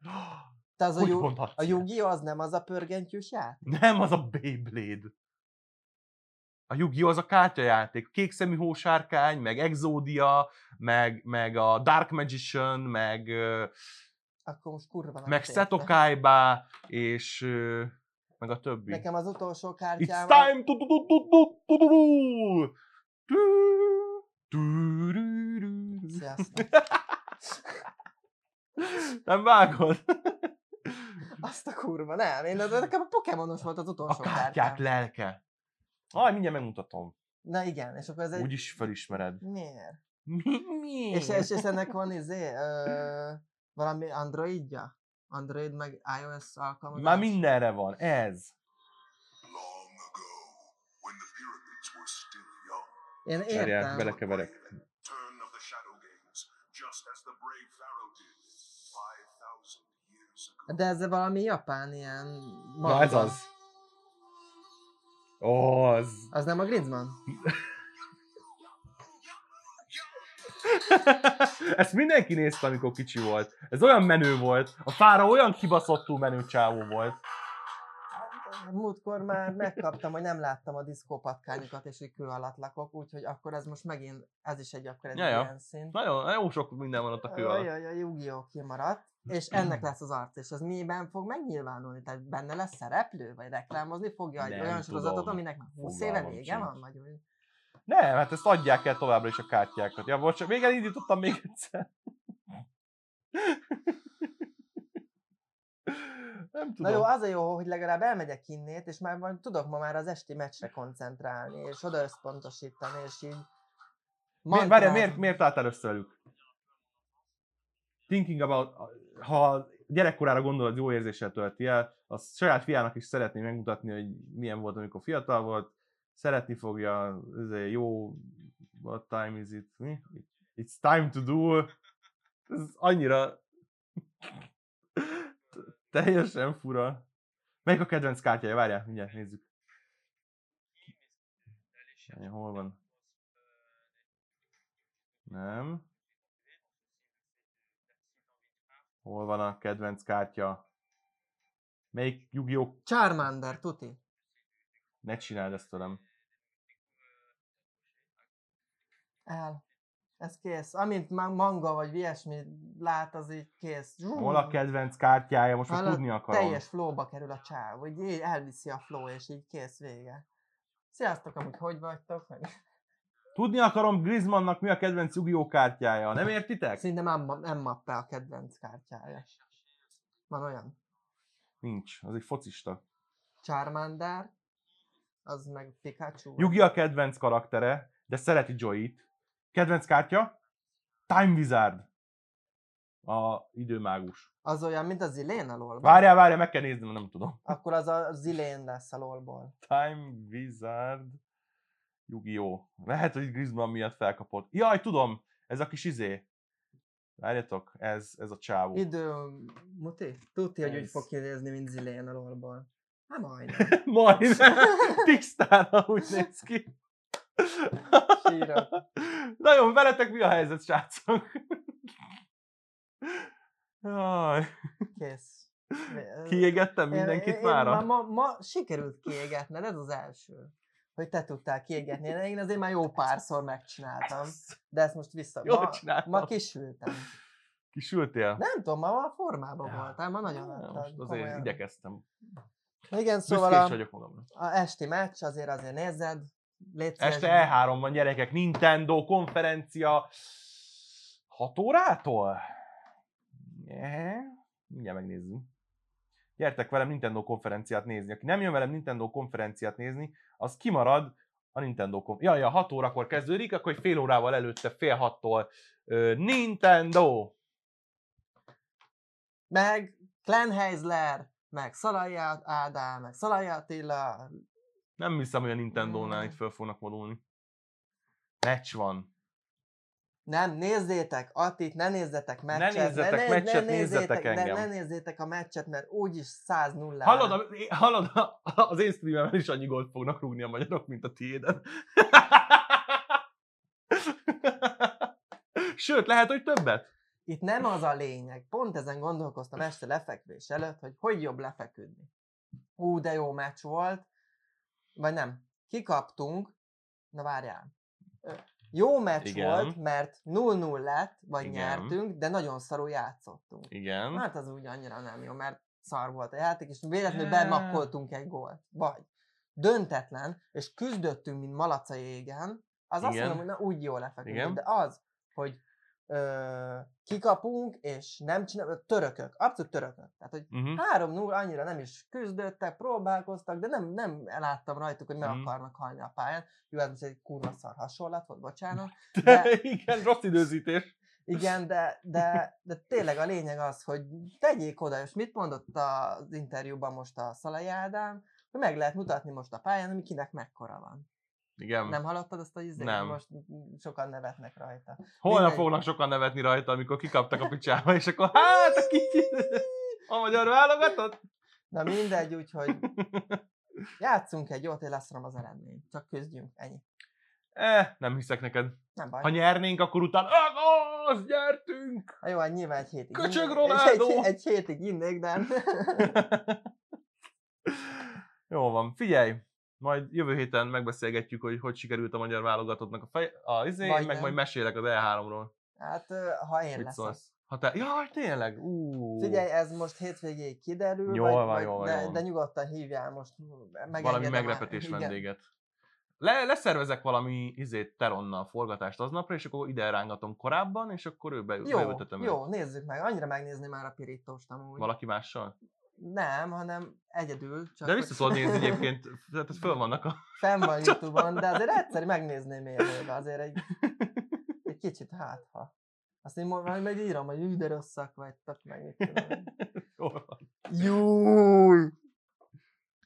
Te az a, Hogy Yu- mondhatsz a? Yu-Gi-Oh! az nem az a pörgentyűs játék? Nem, az a Beyblade. A Yu-Gi-Oh! az a kártyajáték. Kék szemű hósárkány, meg Exodia, meg, meg a Dark Magician, meg, Akkor most kurva meg értem. Seto Kaiba, és meg a többi. Nekem az utolsó It's kártyával... time to do do do do do do. Nem vágod? Azt a kurva, nem. Én nekem a Pokémonos volt az A utolsó kártyák kártyám. lelke. Aj, mindjárt megmutatom. Na igen, és akkor ez egy... Úgyis felismered. Miért? Mi? Mi? És, és, és ennek van izé, ö, valami Androidja? Android meg iOS alkalmazás? Már mindenre van. Ez. Long ago, when the pyramids were still young, Én Várjál, értem. belekeverek. turn of the Shadow Games, just as the brave pharaoh did 5,000 years ago. De ez valami japán ilyen... Na ez az. Az. Az nem a Griezmann? Ezt mindenki nézte, amikor kicsi volt. Ez olyan menő volt. A fára olyan kibaszottul menő csávó volt. Múltkor már megkaptam, hogy nem láttam a diszkópatkányokat, és hogy kő alatt lakok, úgyhogy akkor ez most megint, ez is egy akkor egy Ja, ja. ilyen szint. Nagyon, jó sok minden van ott a kő alatt. Jaj, a Yu-Gi-Oh! kimaradt, és ennek lesz az arc, és az miben fog megnyilvánulni? Tehát benne lesz szereplő, vagy reklámozni fogja egy Nem olyan sorozatot, aminek már 20 éve Fogalmam vége sincs. van? Vagy úgy? Nem, hát ezt adják el továbbra is a kártyákat. Ja, bocs, még elindítottam még egyszer. Nem Na tudom. jó, az a jó, hogy legalább elmegyek innét, és már van, tudok ma már az esti meccsre koncentrálni, és oda összpontosítani, és így... Miért, várjál, mantrát- miért, miért álltál össze velük? Thinking about, ha gyerekkorára gondolod, jó érzéssel tölti el, az saját fiának is szeretné megmutatni, hogy milyen volt, amikor fiatal volt, szeretni fogja, ez jó, what time is it? Mi? It's time to do. Ez annyira teljesen fura. Melyik a kedvenc kártyája? Várjál, mindjárt nézzük. Hol van? Nem. Hol van a kedvenc kártya? Melyik Yu-Gi-Oh! Charmander, tuti. Ne csináld ezt tőlem. El. Ez kész. Amint ma- manga vagy ilyesmi lát, az így kész. Hol a kedvenc kártyája? Most már tudni akarom. Teljes flowba kerül a csáv, hogy elviszi a flow, és így kész vége. Sziasztok, amúgy hogy vagytok? Meg- Tudni akarom Griezmannnak mi a kedvenc Yu-Gi-Oh! kártyája. Nem értitek? Szinte nem, nem mappe a kedvenc kártyája. Van olyan. Nincs. Az egy focista. Charmander, az meg Pikachu. Yugi a kedvenc karaktere, de szereti Joy-t. Kedvenc kártya? Time Wizard. A időmágus. Az olyan, mint az Zilén alól. Várjál, várjál, meg kell néznem, nem tudom. Akkor az a Zilén lesz alólból. Time Wizard. Yu-Gi-Oh! Lehet, hogy Griezmann miatt felkapott. Jaj, tudom! Ez a kis izé. Várjatok, ez, ez a csávó. Idő, muti? Tudja, hogy úgy fog kinézni, mint Zilén alólból. Hát majdnem. Majd. Tisztára úgy néz ki. Sírok. Nagyon veletek mi a helyzet, srácok? Jaj, Kész. kiégettem mindenkit mára? Én, ma, ma sikerült kiégetned, ez az első. Hogy te tudtál kiégetni. Én azért már jó párszor megcsináltam. De ezt most vissza. Jól Ma, csináltam. ma kisültem. Kisültél? Nem tudom, ma a formában Ja. voltál, ma nagyon Ja, Most azért komolyan. igyekeztem. Igen, Szóval a, vagyok magamra. a esti meccs azért azért szíves, Este E3 van gyerekek, Nintendo konferencia 6 órától? Yeah. Mindjárt megnézzük. Gyertek velem Nintendo konferenciát nézni. Aki nem jön velem Nintendo konferenciát nézni, az kimarad a Nintendo konferenciát. Jaj, ja, 6 órakor kezdődik, akkor egy fél órával előtte, fél hattól ö, Nintendo! Meg Glenn Heisler, meg Szalai Ádám, meg Szalai Attila. Nem hiszem, hogy a Nintendo-nál Mm. itt föl fognak vonulni. Meccs van. Nem, nézzétek Attit, ne nézzetek meccset. nézzetek ne, meccset, ne, nézzetek nézzétek, engem. Ne, ne nézzétek a meccset, mert úgyis 100 0 Hallod, a, hallod a, az én streamemben is annyi gólt fognak rúgni a magyarok, mint a tiéden. Sőt, lehet, hogy többet. Itt nem az a lényeg. Pont ezen gondolkoztam este lefekvés előtt, hogy hogy jobb lefeküdni. Ú, de jó meccs volt. Vagy nem. Kikaptunk. Na várjál. Jó meccs Igen. volt, mert 0-0 lett, vagy Igen. nyertünk, de nagyon szarul játszottunk. Igen. Hát az úgy annyira nem jó, mert szar volt a játék, és véletlenül bemakkoltunk egy gólt. Vagy döntetlen, és küzdöttünk, mint malaca égen, az azt Igen. mondom, hogy na úgy jól lefeküdünk. Igen. De az, hogy ö, kikapunk, és nem csinál, törökök, abszolút törökök. Tehát, hogy Uh-huh. 3-0 annyira nem is küzdöttek, próbálkoztak, de nem, nem láttam rajtuk, hogy meg Mhm. akarnak halni a pályán. Jó, ez most egy kurva szar hasonlat volt, bocsánat. De, De- igen, rossz időzítés. Igen, de, de, de tényleg a lényeg az, hogy tegyék oda, és mit mondott az interjúban most a Szalai Ádám, hogy meg lehet mutatni most a pályán, hogy kinek mekkora van. Igen. Nem hallottad azt a izét? Nem. Most sokan nevetnek rajta. Holnap mindegy. fognak sokan nevetni rajta, amikor kikaptak a picsába, és akkor hát a kicsi, a magyar válogatott. Na mindegy, úgyhogy játszunk egy jót, én leszorom az eredmény. Csak küzdjünk, ennyi. Eh, nem hiszek neked. Nem baj. Ha nyernénk, akkor utána, az nyertünk! Ha jó, hát nyilván egy hétig. Köcsög Ronaldo! Egy, egy, egy hétig innék, de... Jó van, figyelj! Majd jövő héten megbeszélgetjük, hogy hogy sikerült a magyar válogatottnak a fej, a izé, Vagy meg nem. majd mesélek az E3-ról. Hát, ha én Mit leszek. szólsz? Ha te... Jaj, tényleg? Ú. Figyelj, ez most hétvégéig kiderül, Jól vagy, van, jól van, de, jól de nyugodtan hívjál most. megengedem valami meglepetés igen. vendéget. Le, leszervezek valami izét teronnal forgatást aznapra, és akkor ide rángatom korábban, és akkor ő be, Jó, beültetem jó, nézzük meg. Annyira megnézni már a pirítóst amúgy. valaki mással. Nem, hanem egyedül. Csak De vissza tudod nézni egyébként, tehát föl vannak a... Fenn van Youtube-on, de azért egyszer megnézném élőbe, azért egy, egy kicsit hát, ha. Azt én majd majd meg írom, hogy de rosszak vagytok, meg mit tudom. Júj!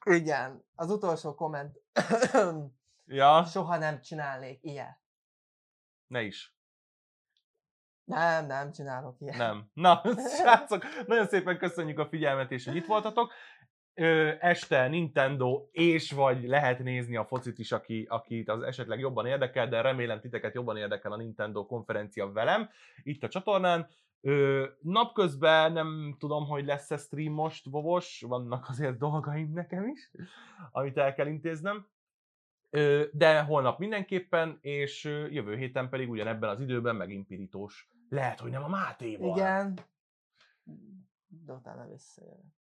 Igen, az utolsó komment. Ja, Soha nem csinálnék ilyet. ne is. Nem, nem csinálok ilyet. Nem. Na, srácok, nagyon szépen köszönjük a figyelmet, és hogy itt voltatok. Ö, este Nintendo, és vagy lehet nézni a focit is, aki, akit az esetleg jobban érdekel, de remélem titeket jobban érdekel a Nintendo konferencia velem, itt a csatornán. Ö, napközben nem tudom, hogy lesz-e stream most, Vovos, vannak azért dolgaim nekem is, amit el kell intéznem. Ö, de holnap mindenképpen, és jövő héten pedig ugyanebben az időben megint pirítós. Lehet, hogy nem a Mátéval. Igen. De utána visszajövök.